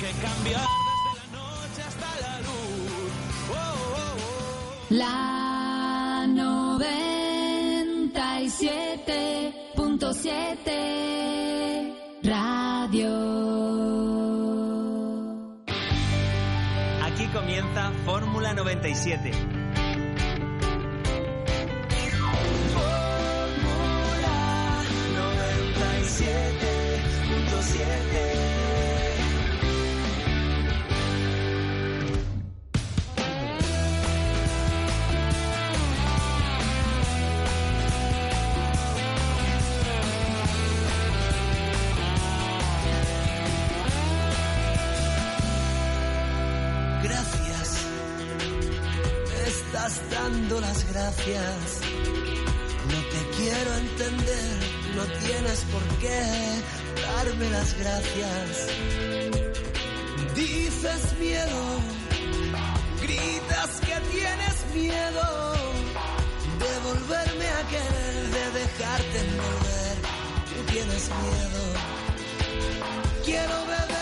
[SPEAKER 16] que cambiar desde la noche hasta la luz. Oh, oh, oh.
[SPEAKER 14] La 97.7 Radio.
[SPEAKER 17] Aquí comienza Fórmula 97.
[SPEAKER 16] Fórmula dando las gracias. No te quiero entender, no tienes por qué darme las gracias. Dices miedo, gritas que tienes miedo de volverme a querer, de dejarte envolver. Tú tienes miedo. Quiero beber.